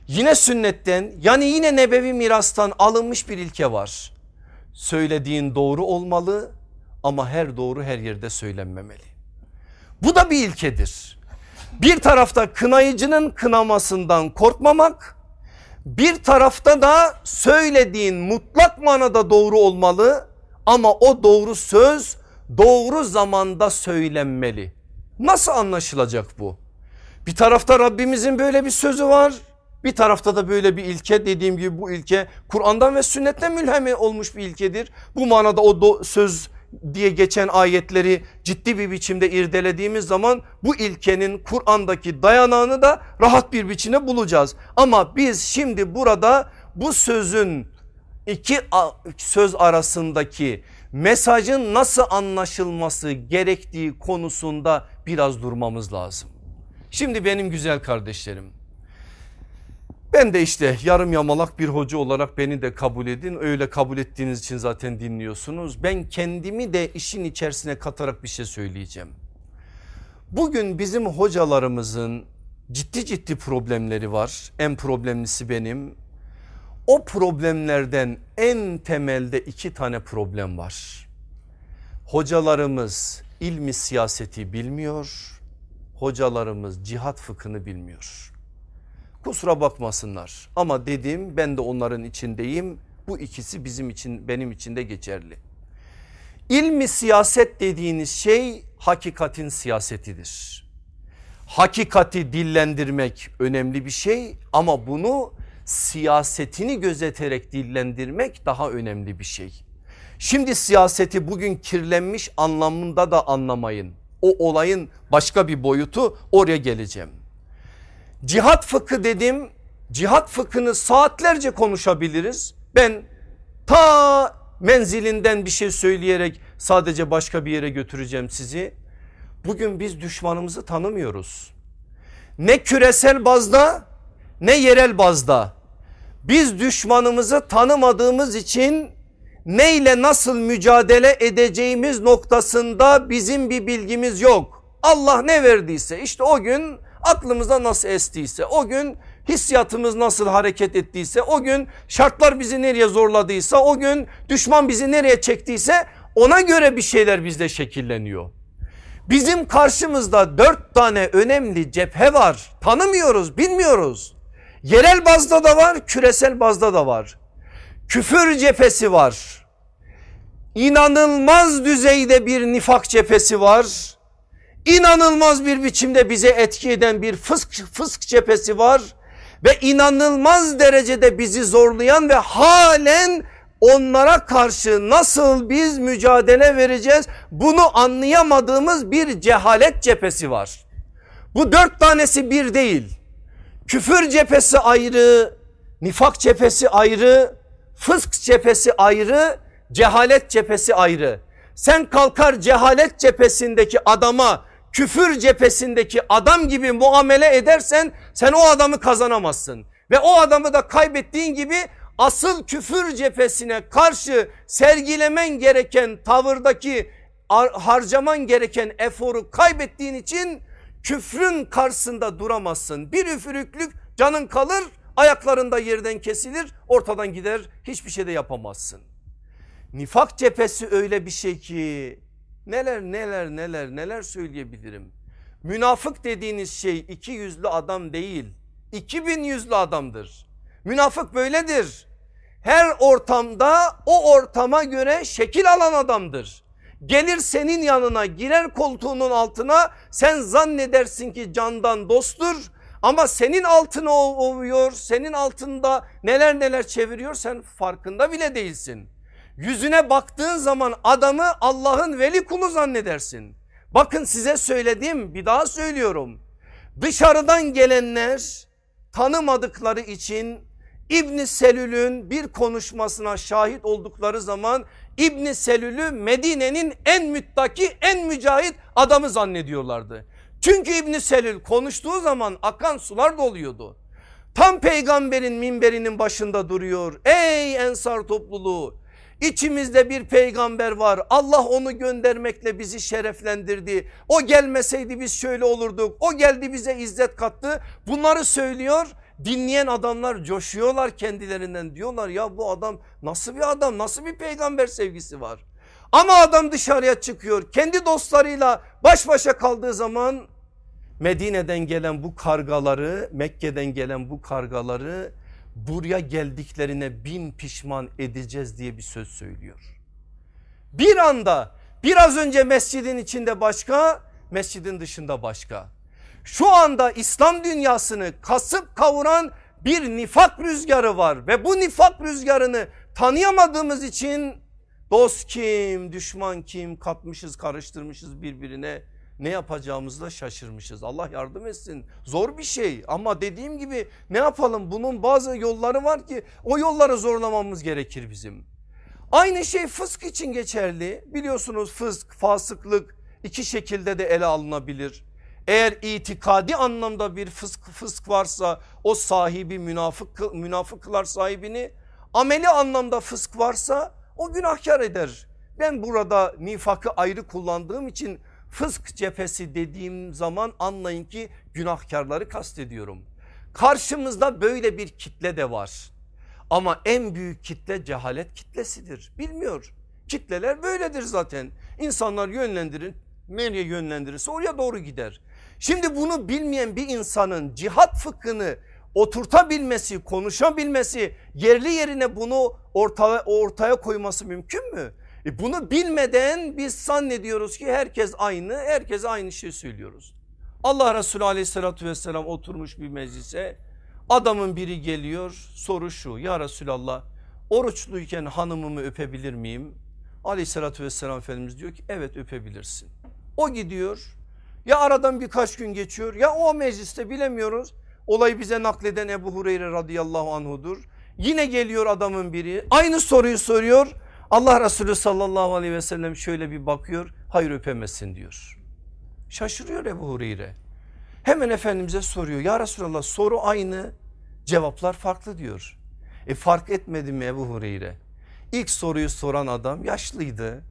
yine sünnetten yani yine nebevi mirastan alınmış bir ilke var. Söylediğin doğru olmalı ama her doğru her yerde söylenmemeli. Bu da bir ilkedir. Bir tarafta kınayıcının kınamasından korkmamak bir tarafta da söylediğin mutlak manada doğru olmalı ama o doğru söz doğru zamanda söylenmeli. Nasıl anlaşılacak bu? Bir tarafta Rabbimizin böyle bir sözü var. Bir tarafta da böyle bir ilke dediğim gibi bu ilke Kur'an'dan ve sünnetten mülhem olmuş bir ilkedir. Bu manada o söz diye geçen ayetleri ciddi bir biçimde irdelediğimiz zaman bu ilkenin Kur'an'daki dayanağını da rahat bir biçimde bulacağız. Ama biz şimdi burada bu sözün iki söz arasındaki mesajın nasıl anlaşılması gerektiği konusunda biraz durmamız lazım. Şimdi benim güzel kardeşlerim ben de işte yarım yamalak bir hoca olarak beni de kabul edin. Öyle kabul ettiğiniz için zaten dinliyorsunuz. Ben kendimi de işin içerisine katarak bir şey söyleyeceğim. Bugün bizim hocalarımızın ciddi ciddi problemleri var. En problemlisi benim. O problemlerden en temelde iki tane problem var. Hocalarımız ilmi siyaseti bilmiyor. Hocalarımız cihat fıkhını bilmiyor. Kusura bakmasınlar ama dedim ben de onların içindeyim. Bu ikisi bizim için benim için de geçerli. İlmi siyaset dediğiniz şey hakikatin siyasetidir. Hakikati dillendirmek önemli bir şey ama bunu siyasetini gözeterek dillendirmek daha önemli bir şey. Şimdi siyaseti bugün kirlenmiş anlamında da anlamayın. O olayın başka bir boyutu oraya geleceğim. Cihat fıkı dedim. Cihat fıkhını saatlerce konuşabiliriz. Ben ta menzilinden bir şey söyleyerek sadece başka bir yere götüreceğim sizi. Bugün biz düşmanımızı tanımıyoruz. Ne küresel bazda ne yerel bazda. Biz düşmanımızı tanımadığımız için neyle nasıl mücadele edeceğimiz noktasında bizim bir bilgimiz yok. Allah ne verdiyse işte o gün aklımıza nasıl estiyse o gün hissiyatımız nasıl hareket ettiyse o gün şartlar bizi nereye zorladıysa o gün düşman bizi nereye çektiyse ona göre bir şeyler bizde şekilleniyor. Bizim karşımızda dört tane önemli cephe var tanımıyoruz bilmiyoruz. Yerel bazda da var küresel bazda da var. Küfür cephesi var. İnanılmaz düzeyde bir nifak cephesi var. İnanılmaz bir biçimde bize etki eden bir fısk, fısk cephesi var. Ve inanılmaz derecede bizi zorlayan ve halen onlara karşı nasıl biz mücadele vereceğiz bunu anlayamadığımız bir cehalet cephesi var. Bu dört tanesi bir değil. Küfür cephesi ayrı, nifak cephesi ayrı, fısk cephesi ayrı, cehalet cephesi ayrı. Sen kalkar cehalet cephesindeki adama küfür cephesindeki adam gibi muamele edersen sen o adamı kazanamazsın. Ve o adamı da kaybettiğin gibi asıl küfür cephesine karşı sergilemen gereken tavırdaki harcaman gereken eforu kaybettiğin için küfrün karşısında duramazsın. Bir üfürüklük canın kalır ayaklarında yerden kesilir ortadan gider hiçbir şey de yapamazsın. Nifak cephesi öyle bir şey ki neler neler neler neler söyleyebilirim. Münafık dediğiniz şey iki yüzlü adam değil iki bin yüzlü adamdır. Münafık böyledir. Her ortamda o ortama göre şekil alan adamdır. Gelir senin yanına girer koltuğunun altına sen zannedersin ki candan dosttur. Ama senin altını ovuyor senin altında neler neler çeviriyor sen farkında bile değilsin. Yüzüne baktığın zaman adamı Allah'ın veli kulu zannedersin. Bakın size söyledim bir daha söylüyorum. Dışarıdan gelenler tanımadıkları için İbn Selül'ün bir konuşmasına şahit oldukları zaman İbn Selül'ü Medine'nin en müttaki en mücahit adamı zannediyorlardı. Çünkü İbn Selül konuştuğu zaman akan sular doluyordu. Tam peygamberin minberinin başında duruyor. Ey ensar topluluğu İçimizde bir peygamber var. Allah onu göndermekle bizi şereflendirdi. O gelmeseydi biz şöyle olurduk. O geldi bize izzet kattı. Bunları söylüyor. Dinleyen adamlar coşuyorlar kendilerinden diyorlar ya bu adam nasıl bir adam nasıl bir peygamber sevgisi var. Ama adam dışarıya çıkıyor kendi dostlarıyla baş başa kaldığı zaman Medine'den gelen bu kargaları Mekke'den gelen bu kargaları buraya geldiklerine bin pişman edeceğiz diye bir söz söylüyor. Bir anda biraz önce mescidin içinde başka mescidin dışında başka. Şu anda İslam dünyasını kasıp kavuran bir nifak rüzgarı var ve bu nifak rüzgarını tanıyamadığımız için dost kim düşman kim katmışız karıştırmışız birbirine ne yapacağımızda şaşırmışız. Allah yardım etsin. Zor bir şey ama dediğim gibi ne yapalım bunun bazı yolları var ki o yolları zorlamamız gerekir bizim. Aynı şey fısk için geçerli. Biliyorsunuz fısk, fasıklık iki şekilde de ele alınabilir. Eğer itikadi anlamda bir fısk, fısk varsa o sahibi münafık, münafıklar sahibini ameli anlamda fısk varsa o günahkar eder. Ben burada nifakı ayrı kullandığım için fısk cephesi dediğim zaman anlayın ki günahkarları kastediyorum. Karşımızda böyle bir kitle de var. Ama en büyük kitle cehalet kitlesidir. Bilmiyor. Kitleler böyledir zaten. İnsanlar yönlendirin nereye yönlendirirse oraya doğru gider. Şimdi bunu bilmeyen bir insanın cihat fıkhını oturtabilmesi, konuşabilmesi, yerli yerine bunu ortaya, ortaya koyması mümkün mü? E bunu bilmeden biz zannediyoruz ki herkes aynı, herkese aynı şey söylüyoruz. Allah Resulü aleyhissalatü vesselam oturmuş bir meclise adamın biri geliyor soru şu ya Resulallah oruçluyken hanımımı öpebilir miyim? Aleyhissalatü vesselam Efendimiz diyor ki evet öpebilirsin. O gidiyor ya aradan birkaç gün geçiyor ya o mecliste bilemiyoruz. Olayı bize nakleden Ebu Hureyre radıyallahu anhudur. Yine geliyor adamın biri aynı soruyu soruyor. Allah Resulü sallallahu aleyhi ve sellem şöyle bir bakıyor hayır öpemezsin diyor. Şaşırıyor Ebu Hureyre. Hemen Efendimiz'e soruyor ya Resulallah soru aynı cevaplar farklı diyor. E fark etmedi mi Ebu Hureyre? İlk soruyu soran adam yaşlıydı.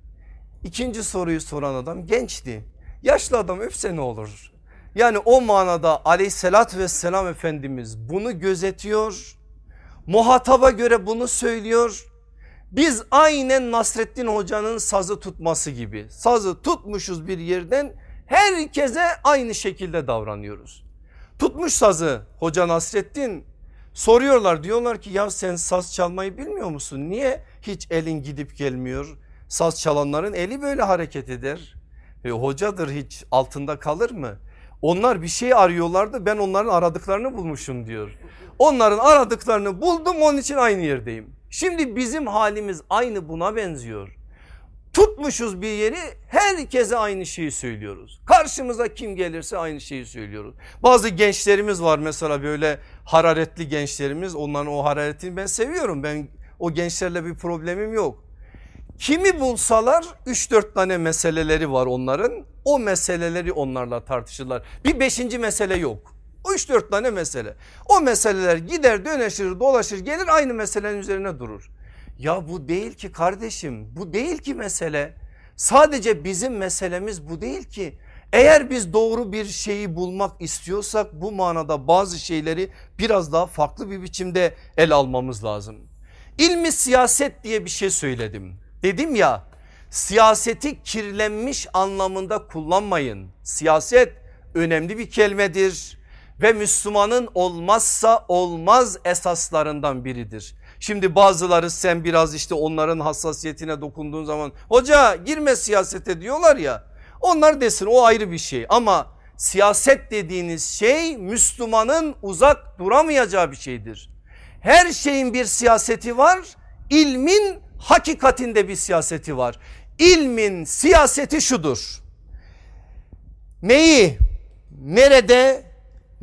İkinci soruyu soran adam gençti. Yaşlı adam öpse ne olur? Yani o manada aleyhissalatü vesselam Efendimiz bunu gözetiyor. Muhataba göre bunu söylüyor. Biz aynen Nasrettin Hoca'nın sazı tutması gibi sazı tutmuşuz bir yerden herkese aynı şekilde davranıyoruz. Tutmuş sazı Hoca Nasrettin soruyorlar diyorlar ki ya sen saz çalmayı bilmiyor musun? Niye hiç elin gidip gelmiyor? Saz çalanların eli böyle hareket eder. E, hocadır hiç altında kalır mı? Onlar bir şey arıyorlardı ben onların aradıklarını bulmuşum diyor. Onların aradıklarını buldum onun için aynı yerdeyim. Şimdi bizim halimiz aynı buna benziyor. Tutmuşuz bir yeri herkese aynı şeyi söylüyoruz. Karşımıza kim gelirse aynı şeyi söylüyoruz. Bazı gençlerimiz var mesela böyle hararetli gençlerimiz onların o hararetini ben seviyorum. Ben o gençlerle bir problemim yok. Kimi bulsalar 3-4 tane meseleleri var onların. O meseleleri onlarla tartışırlar. Bir beşinci mesele yok. O 3-4 tane mesele. O meseleler gider döneşir dolaşır gelir aynı meselenin üzerine durur. Ya bu değil ki kardeşim bu değil ki mesele. Sadece bizim meselemiz bu değil ki. Eğer biz doğru bir şeyi bulmak istiyorsak bu manada bazı şeyleri biraz daha farklı bir biçimde el almamız lazım. İlmi siyaset diye bir şey söyledim. Dedim ya siyaseti kirlenmiş anlamında kullanmayın. Siyaset önemli bir kelimedir ve Müslümanın olmazsa olmaz esaslarından biridir. Şimdi bazıları sen biraz işte onların hassasiyetine dokunduğun zaman hoca girme siyasete diyorlar ya onlar desin o ayrı bir şey ama siyaset dediğiniz şey Müslümanın uzak duramayacağı bir şeydir. Her şeyin bir siyaseti var ilmin hakikatinde bir siyaseti var. İlmin siyaseti şudur. Neyi, nerede,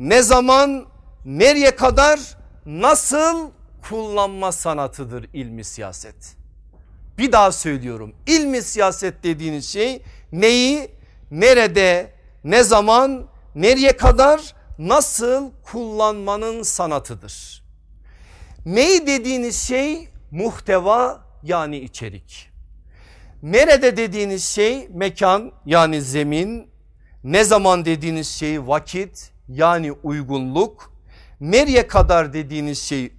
ne zaman, nereye kadar, nasıl kullanma sanatıdır ilmi siyaset. Bir daha söylüyorum. İlmi siyaset dediğiniz şey neyi, nerede, ne zaman, nereye kadar, nasıl kullanmanın sanatıdır. Neyi dediğiniz şey muhteva yani içerik. Nerede dediğiniz şey mekan yani zemin, ne zaman dediğiniz şey vakit yani uygunluk, nereye kadar dediğiniz şey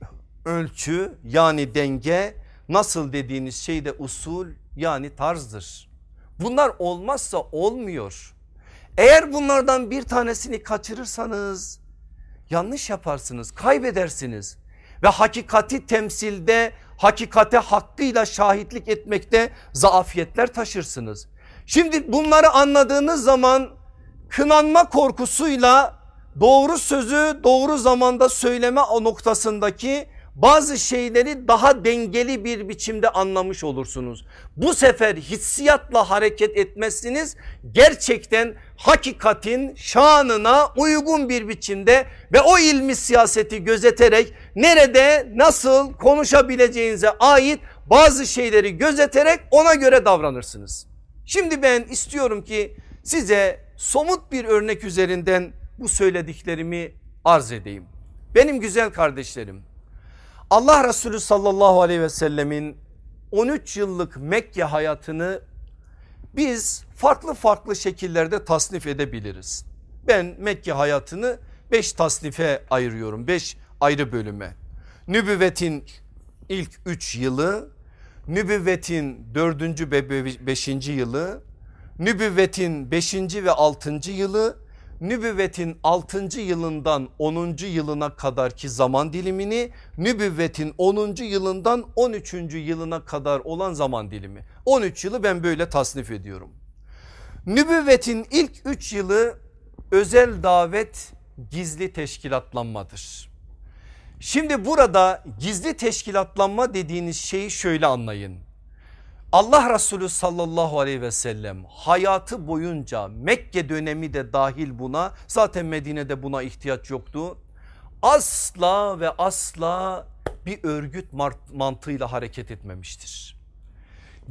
ölçü yani denge, nasıl dediğiniz şey de usul yani tarzdır. Bunlar olmazsa olmuyor. Eğer bunlardan bir tanesini kaçırırsanız yanlış yaparsınız, kaybedersiniz ve hakikati temsilde hakikate hakkıyla şahitlik etmekte zaafiyetler taşırsınız. Şimdi bunları anladığınız zaman kınanma korkusuyla doğru sözü doğru zamanda söyleme noktasındaki bazı şeyleri daha dengeli bir biçimde anlamış olursunuz. Bu sefer hissiyatla hareket etmezsiniz. Gerçekten hakikatin şanına uygun bir biçimde ve o ilmi siyaseti gözeterek nerede nasıl konuşabileceğinize ait bazı şeyleri gözeterek ona göre davranırsınız. Şimdi ben istiyorum ki size somut bir örnek üzerinden bu söylediklerimi arz edeyim. Benim güzel kardeşlerim Allah Resulü sallallahu aleyhi ve sellemin 13 yıllık Mekke hayatını biz farklı farklı şekillerde tasnif edebiliriz. Ben Mekke hayatını 5 tasnife ayırıyorum 5 ayrı bölüme. Nübüvvetin ilk 3 yılı, nübüvvetin 4. ve 5. yılı, nübüvvetin 5. ve 6. yılı, nübüvvetin 6. yılından 10. yılına kadar ki zaman dilimini nübüvvetin 10. yılından 13. yılına kadar olan zaman dilimi. 13 yılı ben böyle tasnif ediyorum. Nübüvvetin ilk 3 yılı özel davet gizli teşkilatlanmadır. Şimdi burada gizli teşkilatlanma dediğiniz şeyi şöyle anlayın. Allah Resulü sallallahu aleyhi ve sellem hayatı boyunca Mekke dönemi de dahil buna zaten Medine'de buna ihtiyaç yoktu. Asla ve asla bir örgüt mantığıyla hareket etmemiştir.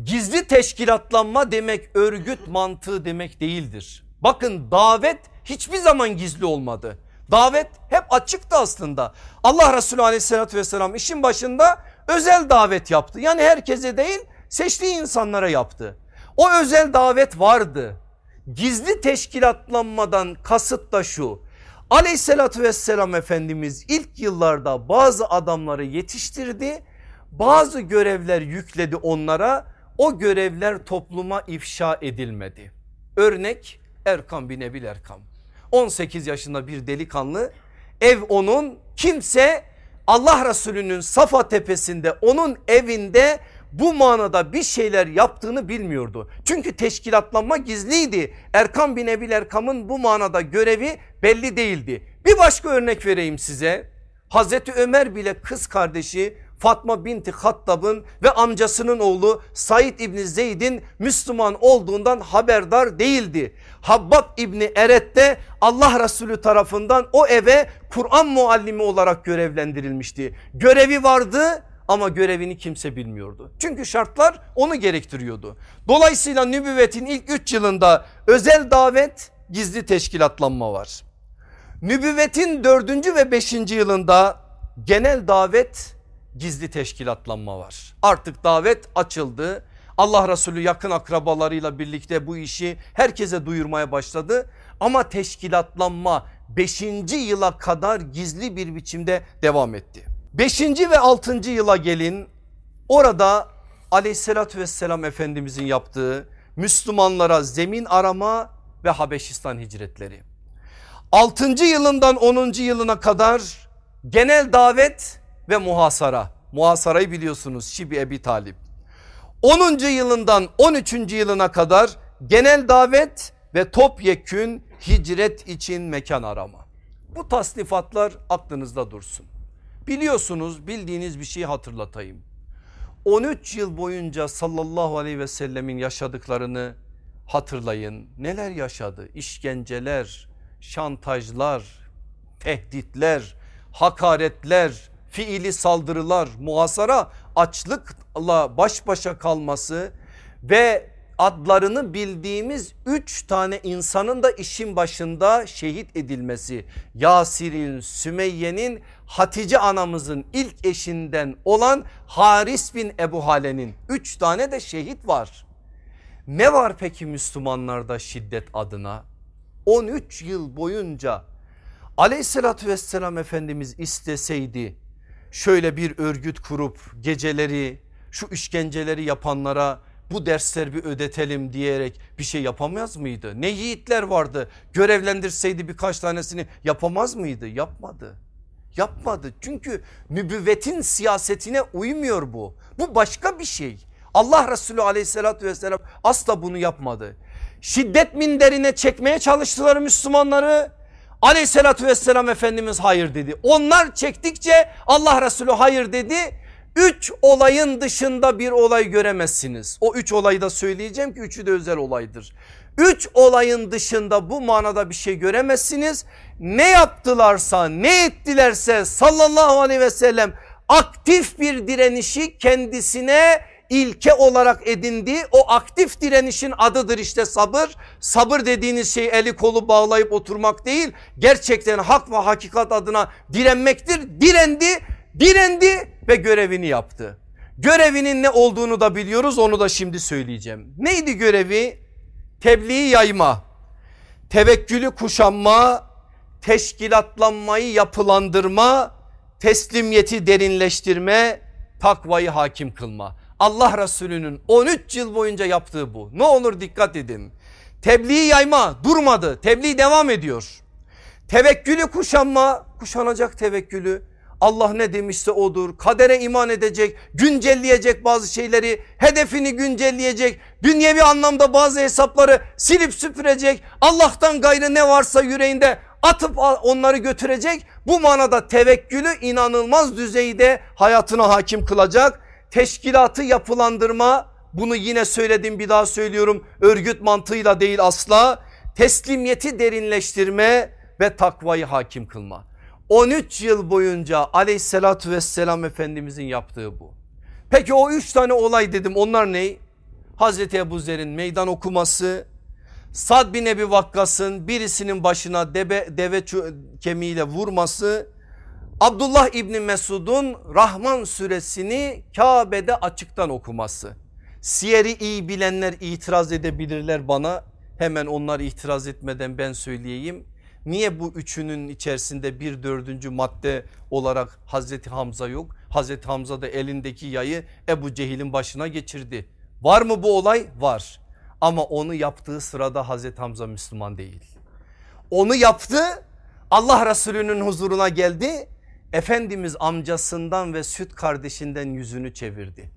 Gizli teşkilatlanma demek örgüt mantığı demek değildir. Bakın davet hiçbir zaman gizli olmadı. Davet hep açıktı aslında. Allah Resulü aleyhissalatü vesselam işin başında özel davet yaptı. Yani herkese değil seçtiği insanlara yaptı. O özel davet vardı. Gizli teşkilatlanmadan kasıt da şu. Aleyhissalatü vesselam Efendimiz ilk yıllarda bazı adamları yetiştirdi. Bazı görevler yükledi onlara. O görevler topluma ifşa edilmedi. Örnek Erkam bin Ebil Erkam. 18 yaşında bir delikanlı ev onun kimse Allah Resulü'nün Safa tepesinde onun evinde bu manada bir şeyler yaptığını bilmiyordu. Çünkü teşkilatlanma gizliydi. Erkam bin Ebil Erkam'ın bu manada görevi belli değildi. Bir başka örnek vereyim size. Hazreti Ömer bile kız kardeşi Fatma binti Hattab'ın ve amcasının oğlu Said İbni Zeyd'in Müslüman olduğundan haberdar değildi. Habbab İbni Eret de Allah Resulü tarafından o eve Kur'an muallimi olarak görevlendirilmişti. Görevi vardı ama görevini kimse bilmiyordu. Çünkü şartlar onu gerektiriyordu. Dolayısıyla nübüvvetin ilk 3 yılında özel davet gizli teşkilatlanma var. Nübüvvetin 4. ve 5. yılında genel davet gizli teşkilatlanma var. Artık davet açıldı. Allah Resulü yakın akrabalarıyla birlikte bu işi herkese duyurmaya başladı. Ama teşkilatlanma 5. yıla kadar gizli bir biçimde devam etti. 5. ve 6. yıla gelin orada aleyhissalatü vesselam efendimizin yaptığı Müslümanlara zemin arama ve Habeşistan hicretleri. 6. yılından 10. yılına kadar genel davet ve muhasara. Muhasarayı biliyorsunuz Şibi Ebi Talip. 10. yılından 13. yılına kadar genel davet ve topyekün hicret için mekan arama. Bu tasnifatlar aklınızda dursun. Biliyorsunuz bildiğiniz bir şeyi hatırlatayım. 13 yıl boyunca sallallahu aleyhi ve sellemin yaşadıklarını hatırlayın. Neler yaşadı? İşkenceler, şantajlar, tehditler, hakaretler, fiili saldırılar, muhasara, açlıkla baş başa kalması ve adlarını bildiğimiz üç tane insanın da işin başında şehit edilmesi. Yasir'in, Sümeyye'nin, Hatice anamızın ilk eşinden olan Haris bin Ebu Hale'nin üç tane de şehit var. Ne var peki Müslümanlarda şiddet adına? 13 yıl boyunca aleyhissalatü vesselam Efendimiz isteseydi şöyle bir örgüt kurup geceleri şu işkenceleri yapanlara bu dersler bir ödetelim diyerek bir şey yapamaz mıydı? Ne yiğitler vardı görevlendirseydi birkaç tanesini yapamaz mıydı? Yapmadı. Yapmadı çünkü nübüvvetin siyasetine uymuyor bu. Bu başka bir şey. Allah Resulü aleyhissalatü vesselam asla bunu yapmadı. Şiddet minderine çekmeye çalıştılar Müslümanları. Aleyhissalatü vesselam Efendimiz hayır dedi. Onlar çektikçe Allah Resulü hayır dedi. Üç olayın dışında bir olay göremezsiniz. O üç olayı da söyleyeceğim ki üçü de özel olaydır. Üç olayın dışında bu manada bir şey göremezsiniz. Ne yaptılarsa ne ettilerse sallallahu aleyhi ve sellem aktif bir direnişi kendisine ilke olarak edindiği o aktif direnişin adıdır işte sabır. Sabır dediğiniz şey eli kolu bağlayıp oturmak değil gerçekten hak ve hakikat adına direnmektir. Direndi, direndi ve görevini yaptı. Görevinin ne olduğunu da biliyoruz onu da şimdi söyleyeceğim. Neydi görevi? Tebliği yayma, tevekkülü kuşanma, teşkilatlanmayı yapılandırma, teslimiyeti derinleştirme, takvayı hakim kılma. Allah Resulü'nün 13 yıl boyunca yaptığı bu. Ne olur dikkat edin. Tebliği yayma durmadı. Tebliğ devam ediyor. Tevekkülü kuşanma kuşanacak tevekkülü. Allah ne demişse odur. Kadere iman edecek, güncelleyecek bazı şeyleri, hedefini güncelleyecek. Dünyevi anlamda bazı hesapları silip süpürecek. Allah'tan gayrı ne varsa yüreğinde atıp onları götürecek. Bu manada tevekkülü inanılmaz düzeyde hayatına hakim kılacak teşkilatı yapılandırma bunu yine söyledim bir daha söylüyorum örgüt mantığıyla değil asla teslimiyeti derinleştirme ve takvayı hakim kılma. 13 yıl boyunca aleyhissalatü vesselam efendimizin yaptığı bu. Peki o üç tane olay dedim onlar ne? Hazreti Ebu Zer'in meydan okuması, Sad bin Ebi Vakkas'ın birisinin başına deve, deve kemiğiyle vurması Abdullah İbni Mesud'un Rahman suresini Kabe'de açıktan okuması. Siyeri iyi bilenler itiraz edebilirler bana. Hemen onlar itiraz etmeden ben söyleyeyim. Niye bu üçünün içerisinde bir dördüncü madde olarak Hazreti Hamza yok? Hazreti Hamza da elindeki yayı Ebu Cehil'in başına geçirdi. Var mı bu olay? Var. Ama onu yaptığı sırada Hazreti Hamza Müslüman değil. Onu yaptı Allah Resulü'nün huzuruna geldi. Efendimiz amcasından ve süt kardeşinden yüzünü çevirdi.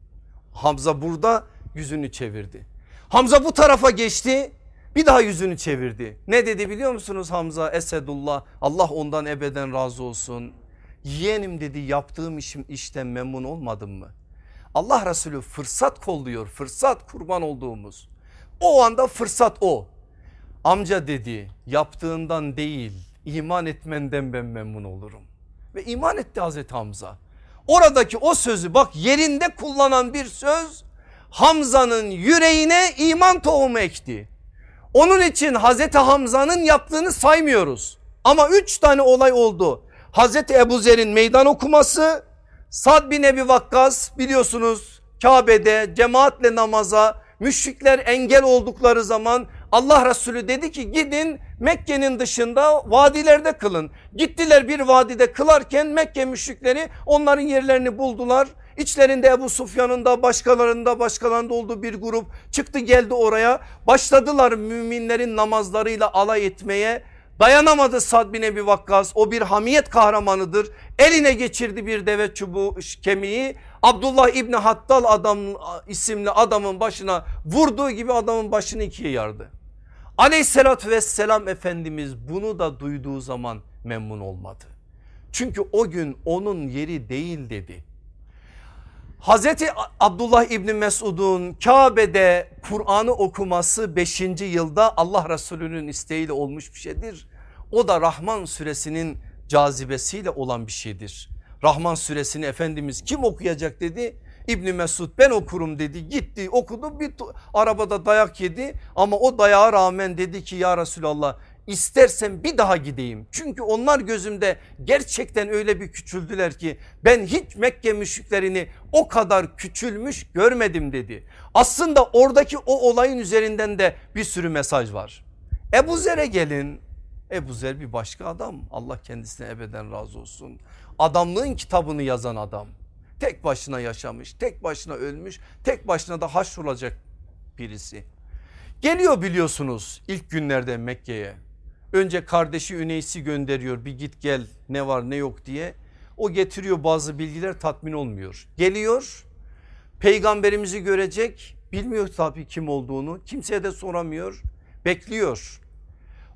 Hamza burada yüzünü çevirdi. Hamza bu tarafa geçti bir daha yüzünü çevirdi. Ne dedi biliyor musunuz Hamza Esedullah Allah ondan ebeden razı olsun. Yeğenim dedi yaptığım işim işten memnun olmadım mı? Allah Resulü fırsat kolluyor fırsat kurban olduğumuz. O anda fırsat o. Amca dedi yaptığından değil iman etmenden ben memnun olurum. Ve iman etti Hazreti Hamza. Oradaki o sözü bak yerinde kullanan bir söz Hamza'nın yüreğine iman tohumu ekti. Onun için Hazreti Hamza'nın yaptığını saymıyoruz. Ama üç tane olay oldu. Hazreti Ebu Zer'in meydan okuması, Sad bin Ebi Vakkas biliyorsunuz Kabe'de cemaatle namaza müşrikler engel oldukları zaman Allah Resulü dedi ki gidin Mekke'nin dışında vadilerde kılın. Gittiler bir vadide kılarken Mekke müşrikleri onların yerlerini buldular. İçlerinde Ebu Sufyan'ın da başkalarında başkalarında olduğu bir grup çıktı geldi oraya. Başladılar müminlerin namazlarıyla alay etmeye. Dayanamadı Sad bin Ebi Vakkas o bir hamiyet kahramanıdır. Eline geçirdi bir deve çubuğu kemiği. Abdullah İbni Hattal adam isimli adamın başına vurduğu gibi adamın başını ikiye yardı. Aleyhissalatü vesselam Efendimiz bunu da duyduğu zaman memnun olmadı. Çünkü o gün onun yeri değil dedi. Hazreti Abdullah İbni Mesud'un Kabe'de Kur'an'ı okuması 5. yılda Allah Resulü'nün isteğiyle olmuş bir şeydir. O da Rahman suresinin cazibesiyle olan bir şeydir. Rahman suresini Efendimiz kim okuyacak dedi. İbni Mesud ben okurum dedi gitti okudu bir arabada dayak yedi ama o dayağa rağmen dedi ki ya Resulallah istersen bir daha gideyim. Çünkü onlar gözümde gerçekten öyle bir küçüldüler ki ben hiç Mekke müşriklerini o kadar küçülmüş görmedim dedi. Aslında oradaki o olayın üzerinden de bir sürü mesaj var. Ebu Zer'e gelin. Ebu Zer bir başka adam Allah kendisine ebeden razı olsun. Adamlığın kitabını yazan adam. Tek başına yaşamış tek başına ölmüş tek başına da haşrolacak birisi. Geliyor biliyorsunuz ilk günlerde Mekke'ye Önce kardeşi Üneys'i gönderiyor bir git gel ne var ne yok diye. O getiriyor bazı bilgiler tatmin olmuyor. Geliyor peygamberimizi görecek bilmiyor tabii kim olduğunu kimseye de soramıyor bekliyor.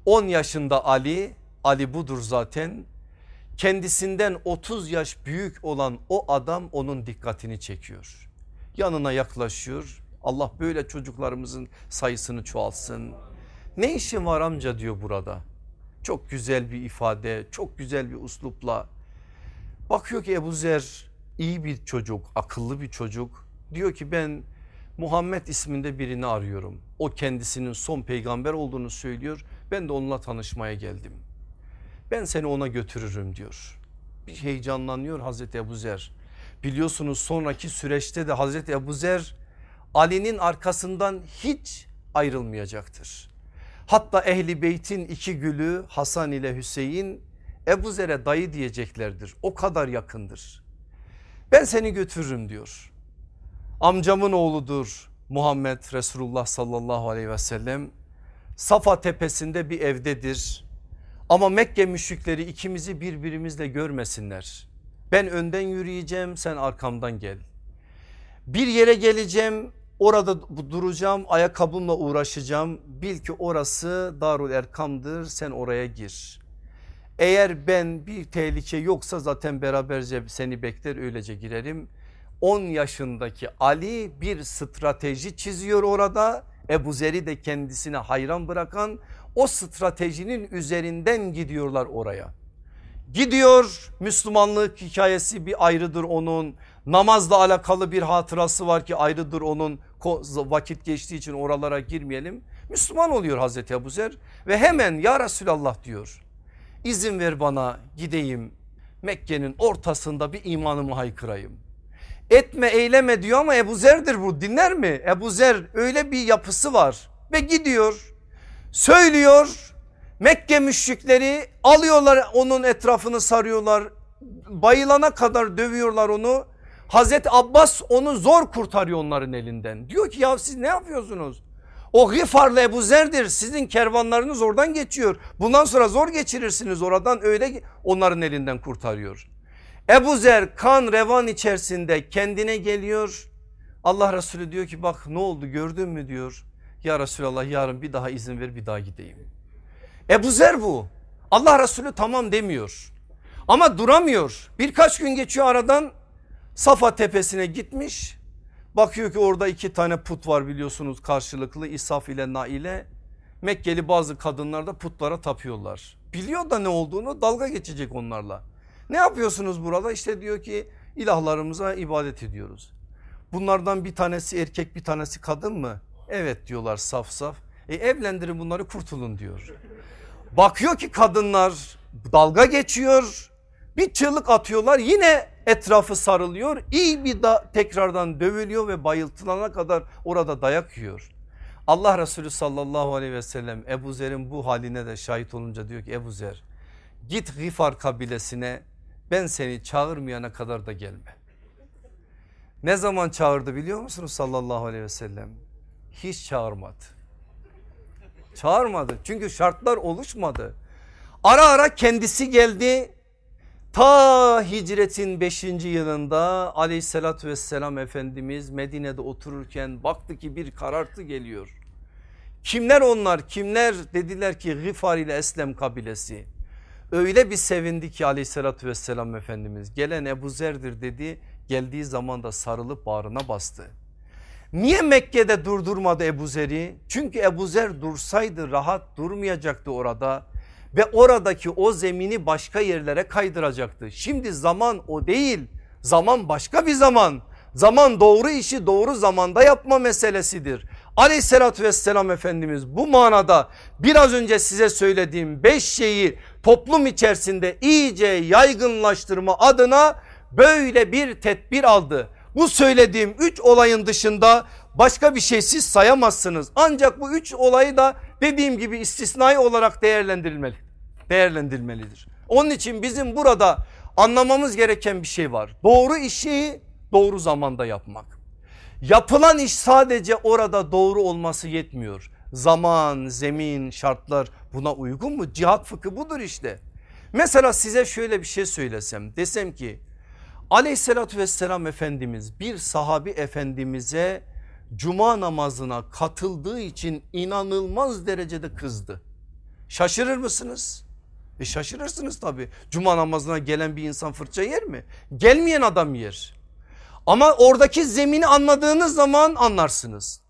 10 yaşında Ali Ali budur zaten kendisinden 30 yaş büyük olan o adam onun dikkatini çekiyor. Yanına yaklaşıyor Allah böyle çocuklarımızın sayısını çoğalsın ne işin var amca diyor burada. Çok güzel bir ifade çok güzel bir uslupla. Bakıyor ki Ebu Zer iyi bir çocuk akıllı bir çocuk. Diyor ki ben Muhammed isminde birini arıyorum. O kendisinin son peygamber olduğunu söylüyor. Ben de onunla tanışmaya geldim. Ben seni ona götürürüm diyor. Bir heyecanlanıyor Hazreti Ebu Zer. Biliyorsunuz sonraki süreçte de Hazreti Ebu Zer Ali'nin arkasından hiç ayrılmayacaktır. Hatta ehli beytin iki gülü Hasan ile Hüseyin Ebu Zer'e dayı diyeceklerdir. O kadar yakındır. Ben seni götürürüm diyor. Amcamın oğludur Muhammed Resulullah sallallahu aleyhi ve sellem. Safa tepesinde bir evdedir. Ama Mekke müşrikleri ikimizi birbirimizle görmesinler. Ben önden yürüyeceğim sen arkamdan gel. Bir yere geleceğim Orada duracağım ayakkabımla uğraşacağım bil ki orası Darul Erkam'dır sen oraya gir. Eğer ben bir tehlike yoksa zaten beraberce seni bekler öylece girerim. 10 yaşındaki Ali bir strateji çiziyor orada. Ebu Zer'i de kendisine hayran bırakan o stratejinin üzerinden gidiyorlar oraya. Gidiyor Müslümanlık hikayesi bir ayrıdır onun. Namazla alakalı bir hatırası var ki ayrıdır onun vakit geçtiği için oralara girmeyelim. Müslüman oluyor Hazreti Ebu Zer ve hemen ya Resulallah diyor. İzin ver bana gideyim Mekke'nin ortasında bir imanımı haykırayım. Etme eyleme diyor ama Ebu Zer'dir bu dinler mi? Ebu Zer öyle bir yapısı var ve gidiyor söylüyor Mekke müşrikleri alıyorlar onun etrafını sarıyorlar bayılana kadar dövüyorlar onu. Hazreti Abbas onu zor kurtarıyor onların elinden. Diyor ki ya siz ne yapıyorsunuz? O Gifarlı Ebu Zer'dir sizin kervanlarınız oradan geçiyor. Bundan sonra zor geçirirsiniz oradan öyle onların elinden kurtarıyor. Ebu Zer kan revan içerisinde kendine geliyor. Allah Resulü diyor ki bak ne oldu gördün mü diyor. Ya Resulallah yarın bir daha izin ver bir daha gideyim. Ebu Zer bu. Allah Resulü tamam demiyor. Ama duramıyor. Birkaç gün geçiyor aradan Safa tepesine gitmiş. Bakıyor ki orada iki tane put var biliyorsunuz karşılıklı İsaf ile Naile. Mekkeli bazı kadınlar da putlara tapıyorlar. Biliyor da ne olduğunu dalga geçecek onlarla. Ne yapıyorsunuz burada? İşte diyor ki ilahlarımıza ibadet ediyoruz. Bunlardan bir tanesi erkek bir tanesi kadın mı? Evet diyorlar saf saf. E evlendirin bunları kurtulun diyor. Bakıyor ki kadınlar dalga geçiyor. Bir çığlık atıyorlar yine etrafı sarılıyor. İyi bir da tekrardan dövülüyor ve bayıltılana kadar orada dayak yiyor. Allah Resulü sallallahu aleyhi ve sellem Ebu Zer'in bu haline de şahit olunca diyor ki Ebu Zer git Gifar kabilesine ben seni çağırmayana kadar da gelme. Ne zaman çağırdı biliyor musunuz sallallahu aleyhi ve sellem? Hiç çağırmadı. Çağırmadı çünkü şartlar oluşmadı. Ara ara kendisi geldi Ta hicretin 5. yılında aleyhissalatü vesselam Efendimiz Medine'de otururken baktı ki bir karartı geliyor. Kimler onlar kimler dediler ki Gıfar ile Eslem kabilesi. Öyle bir sevindi ki aleyhissalatü vesselam Efendimiz gelen Ebu Zer'dir dedi geldiği zaman da sarılıp bağrına bastı. Niye Mekke'de durdurmadı Ebu Zer'i? Çünkü Ebu Zer dursaydı rahat durmayacaktı orada ve oradaki o zemini başka yerlere kaydıracaktı. Şimdi zaman o değil zaman başka bir zaman. Zaman doğru işi doğru zamanda yapma meselesidir. Aleyhissalatü vesselam Efendimiz bu manada biraz önce size söylediğim beş şeyi toplum içerisinde iyice yaygınlaştırma adına böyle bir tedbir aldı. Bu söylediğim üç olayın dışında başka bir şey siz sayamazsınız. Ancak bu üç olayı da dediğim gibi istisnai olarak değerlendirilmeli. Değerlendirilmelidir. Onun için bizim burada anlamamız gereken bir şey var. Doğru işi doğru zamanda yapmak. Yapılan iş sadece orada doğru olması yetmiyor. Zaman, zemin, şartlar buna uygun mu? Cihat fıkı budur işte. Mesela size şöyle bir şey söylesem desem ki aleyhissalatü vesselam efendimiz bir sahabi efendimize cuma namazına katıldığı için inanılmaz derecede kızdı. Şaşırır mısınız? E şaşırırsınız tabi. Cuma namazına gelen bir insan fırça yer mi? Gelmeyen adam yer. Ama oradaki zemini anladığınız zaman anlarsınız.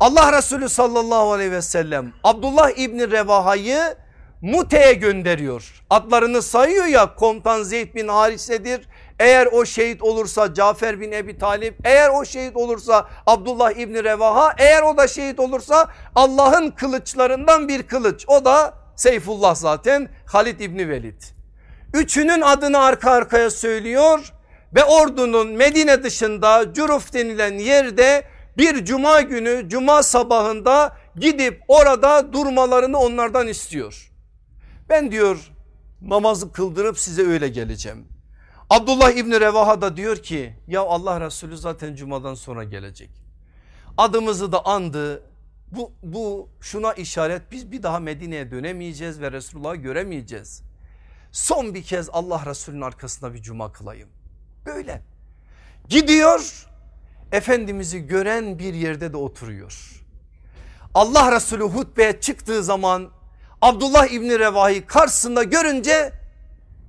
Allah Resulü sallallahu aleyhi ve sellem Abdullah İbni Revaha'yı Mute'ye gönderiyor. Adlarını sayıyor ya komutan Zeyd bin Harise'dir. Eğer o şehit olursa Cafer bin Ebi Talip eğer o şehit olursa Abdullah İbni Revaha eğer o da şehit olursa Allah'ın kılıçlarından bir kılıç o da Seyfullah zaten Halid İbni Velid. Üçünün adını arka arkaya söylüyor ve ordunun Medine dışında Curuf denilen yerde bir cuma günü cuma sabahında gidip orada durmalarını onlardan istiyor. Ben diyor namazı kıldırıp size öyle geleceğim. Abdullah İbni Revaha da diyor ki ya Allah Resulü zaten cumadan sonra gelecek. Adımızı da andı. Bu, bu şuna işaret biz bir daha Medine'ye dönemeyeceğiz ve Resulullah'ı göremeyeceğiz. Son bir kez Allah Resulü'nün arkasında bir cuma kılayım. Böyle gidiyor Efendimiz'i gören bir yerde de oturuyor. Allah Resulü hutbeye çıktığı zaman Abdullah İbni Revahi karşısında görünce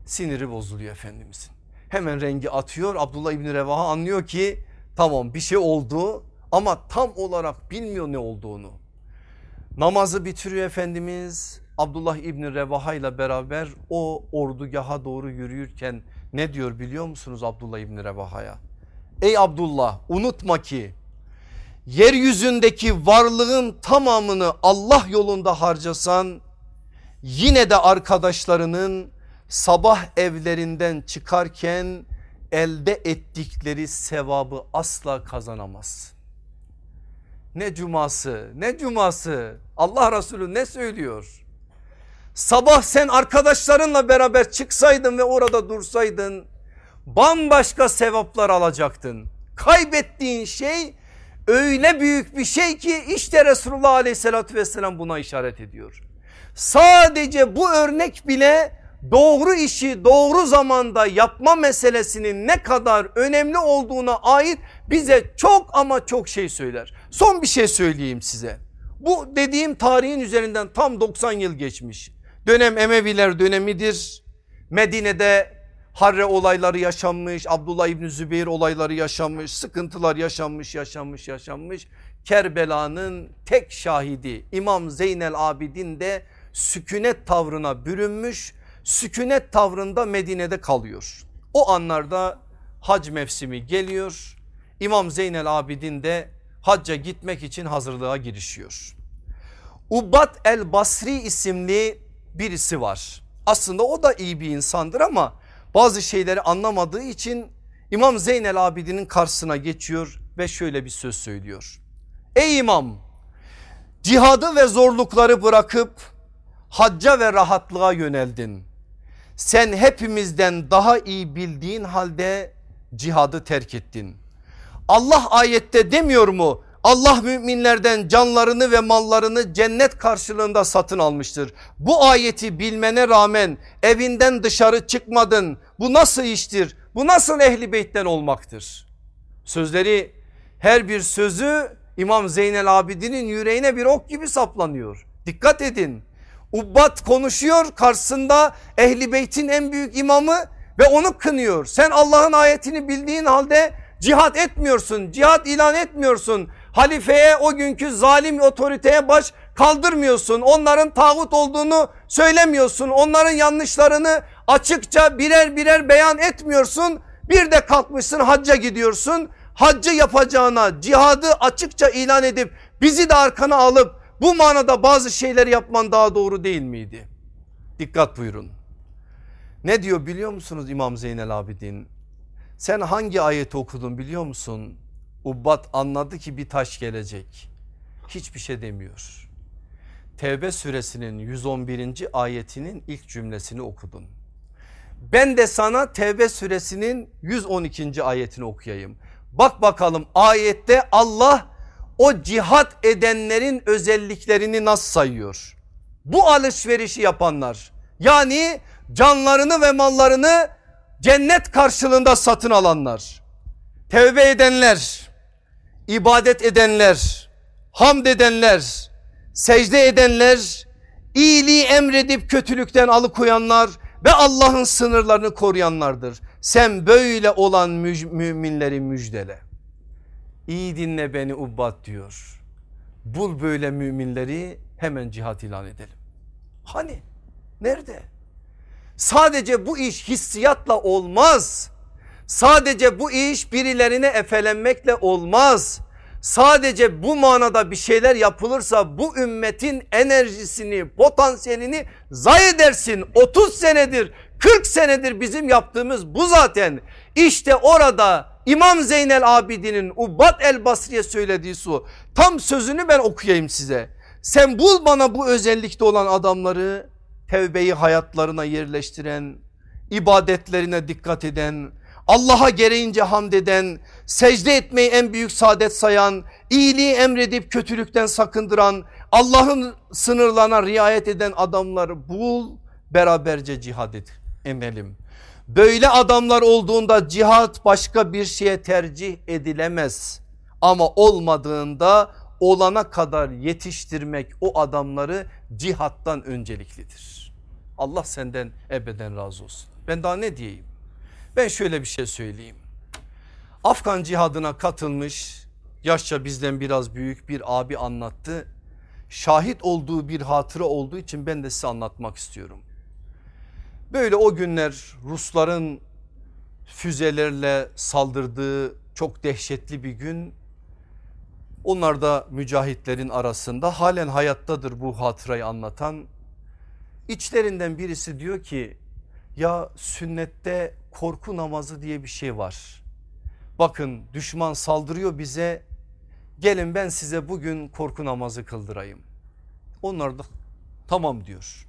siniri bozuluyor Efendimizin. Hemen rengi atıyor Abdullah İbni Revaha anlıyor ki tamam bir şey oldu ama tam olarak bilmiyor ne olduğunu. Namazı bitiriyor Efendimiz Abdullah İbni Revaha ile beraber o ordugaha doğru yürüyürken ne diyor biliyor musunuz Abdullah İbni Revaha'ya? Ey Abdullah unutma ki yeryüzündeki varlığın tamamını Allah yolunda harcasan yine de arkadaşlarının sabah evlerinden çıkarken elde ettikleri sevabı asla kazanamaz. Ne cuması ne cuması Allah Resulü ne söylüyor? Sabah sen arkadaşlarınla beraber çıksaydın ve orada dursaydın bambaşka sevaplar alacaktın. Kaybettiğin şey öyle büyük bir şey ki işte Resulullah aleyhissalatü vesselam buna işaret ediyor. Sadece bu örnek bile doğru işi doğru zamanda yapma meselesinin ne kadar önemli olduğuna ait bize çok ama çok şey söyler. Son bir şey söyleyeyim size. Bu dediğim tarihin üzerinden tam 90 yıl geçmiş. Dönem Emeviler dönemidir. Medine'de Harre olayları yaşanmış, Abdullah İbni Zübeyir olayları yaşanmış, sıkıntılar yaşanmış, yaşanmış, yaşanmış. Kerbela'nın tek şahidi İmam Zeynel Abidin de sükunet tavrına bürünmüş sükunet tavrında Medine'de kalıyor. O anlarda hac mevsimi geliyor. İmam Zeynel Abidin de hacca gitmek için hazırlığa girişiyor. Ubat el Basri isimli birisi var. Aslında o da iyi bir insandır ama bazı şeyleri anlamadığı için İmam Zeynel Abidin'in karşısına geçiyor ve şöyle bir söz söylüyor. Ey imam cihadı ve zorlukları bırakıp hacca ve rahatlığa yöneldin sen hepimizden daha iyi bildiğin halde cihadı terk ettin. Allah ayette demiyor mu? Allah müminlerden canlarını ve mallarını cennet karşılığında satın almıştır. Bu ayeti bilmene rağmen evinden dışarı çıkmadın. Bu nasıl iştir? Bu nasıl ehli beytten olmaktır? Sözleri her bir sözü İmam Zeynel Abidin'in yüreğine bir ok gibi saplanıyor. Dikkat edin. Ubbat konuşuyor karşısında ehli beytin en büyük imamı ve onu kınıyor. Sen Allah'ın ayetini bildiğin halde cihat etmiyorsun. Cihat ilan etmiyorsun. Halifeye o günkü zalim otoriteye baş kaldırmıyorsun. Onların tağut olduğunu söylemiyorsun. Onların yanlışlarını açıkça birer birer beyan etmiyorsun. Bir de kalkmışsın hacca gidiyorsun. Haccı yapacağına cihadı açıkça ilan edip bizi de arkana alıp bu manada bazı şeyleri yapman daha doğru değil miydi? Dikkat buyurun. Ne diyor biliyor musunuz İmam Zeynel Abidin? Sen hangi ayeti okudun biliyor musun? Ubbat anladı ki bir taş gelecek. Hiçbir şey demiyor. Tevbe suresinin 111. ayetinin ilk cümlesini okudun. Ben de sana Tevbe suresinin 112. ayetini okuyayım. Bak bakalım ayette Allah o cihat edenlerin özelliklerini nasıl sayıyor? Bu alışverişi yapanlar yani canlarını ve mallarını cennet karşılığında satın alanlar, tevbe edenler, ibadet edenler, hamd edenler, secde edenler, iyiliği emredip kötülükten alıkoyanlar ve Allah'ın sınırlarını koruyanlardır. Sen böyle olan müminleri müjdele. İyi dinle beni Ubbat diyor. Bul böyle müminleri hemen cihat ilan edelim. Hani nerede? Sadece bu iş hissiyatla olmaz. Sadece bu iş birilerine efelenmekle olmaz. Sadece bu manada bir şeyler yapılırsa bu ümmetin enerjisini, potansiyelini zayi edersin. 30 senedir, 40 senedir bizim yaptığımız bu zaten. İşte orada İmam Zeynel Abidin'in Ubbat el Basri'ye söylediği su. Tam sözünü ben okuyayım size. Sen bul bana bu özellikte olan adamları tevbeyi hayatlarına yerleştiren, ibadetlerine dikkat eden, Allah'a gereğince hamd eden, secde etmeyi en büyük saadet sayan, iyiliği emredip kötülükten sakındıran, Allah'ın sınırlarına riayet eden adamları bul beraberce cihad et emelim. Böyle adamlar olduğunda cihat başka bir şeye tercih edilemez. Ama olmadığında olana kadar yetiştirmek o adamları cihattan önceliklidir. Allah senden ebeden razı olsun. Ben daha ne diyeyim? Ben şöyle bir şey söyleyeyim. Afgan cihadına katılmış yaşça bizden biraz büyük bir abi anlattı. Şahit olduğu bir hatıra olduğu için ben de size anlatmak istiyorum. Böyle o günler Rusların füzelerle saldırdığı çok dehşetli bir gün Onlar da mücahitlerin arasında halen hayattadır bu hatırayı anlatan. İçlerinden birisi diyor ki ya sünnette korku namazı diye bir şey var. Bakın düşman saldırıyor bize gelin ben size bugün korku namazı kıldırayım. Onlar da tamam diyor.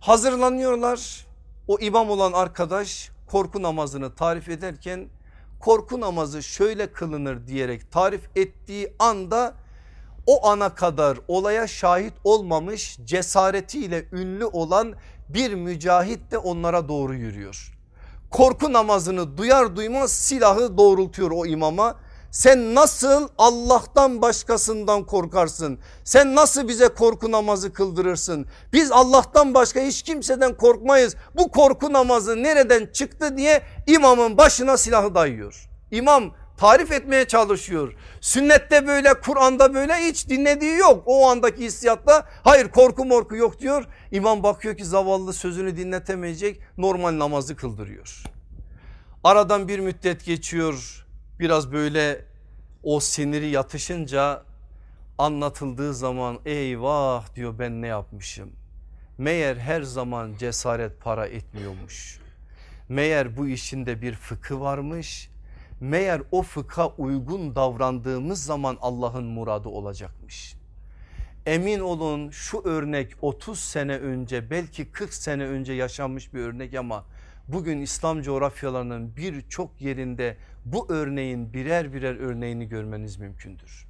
Hazırlanıyorlar o imam olan arkadaş korku namazını tarif ederken korku namazı şöyle kılınır diyerek tarif ettiği anda o ana kadar olaya şahit olmamış cesaretiyle ünlü olan bir mücahit de onlara doğru yürüyor. Korku namazını duyar duymaz silahı doğrultuyor o imama sen nasıl Allah'tan başkasından korkarsın? Sen nasıl bize korku namazı kıldırırsın? Biz Allah'tan başka hiç kimseden korkmayız. Bu korku namazı nereden çıktı diye imamın başına silahı dayıyor. İmam tarif etmeye çalışıyor. Sünnette böyle Kur'an'da böyle hiç dinlediği yok. O andaki hissiyatta hayır korku morku yok diyor. İmam bakıyor ki zavallı sözünü dinletemeyecek normal namazı kıldırıyor. Aradan bir müddet geçiyor biraz böyle o siniri yatışınca anlatıldığı zaman eyvah diyor ben ne yapmışım. Meğer her zaman cesaret para etmiyormuş. Meğer bu işinde bir fıkı varmış. Meğer o fıkha uygun davrandığımız zaman Allah'ın muradı olacakmış. Emin olun şu örnek 30 sene önce belki 40 sene önce yaşanmış bir örnek ama bugün İslam coğrafyalarının birçok yerinde bu örneğin birer birer örneğini görmeniz mümkündür.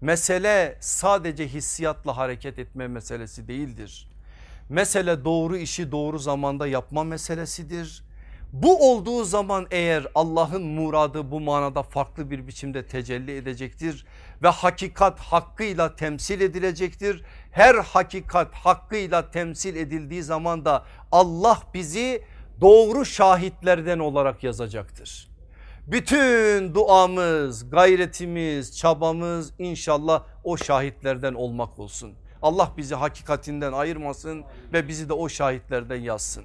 Mesele sadece hissiyatla hareket etme meselesi değildir. Mesele doğru işi doğru zamanda yapma meselesidir. Bu olduğu zaman eğer Allah'ın muradı bu manada farklı bir biçimde tecelli edecektir ve hakikat hakkıyla temsil edilecektir. Her hakikat hakkıyla temsil edildiği zaman da Allah bizi doğru şahitlerden olarak yazacaktır. Bütün duamız, gayretimiz, çabamız inşallah o şahitlerden olmak olsun. Allah bizi hakikatinden ayırmasın ve bizi de o şahitlerden yazsın.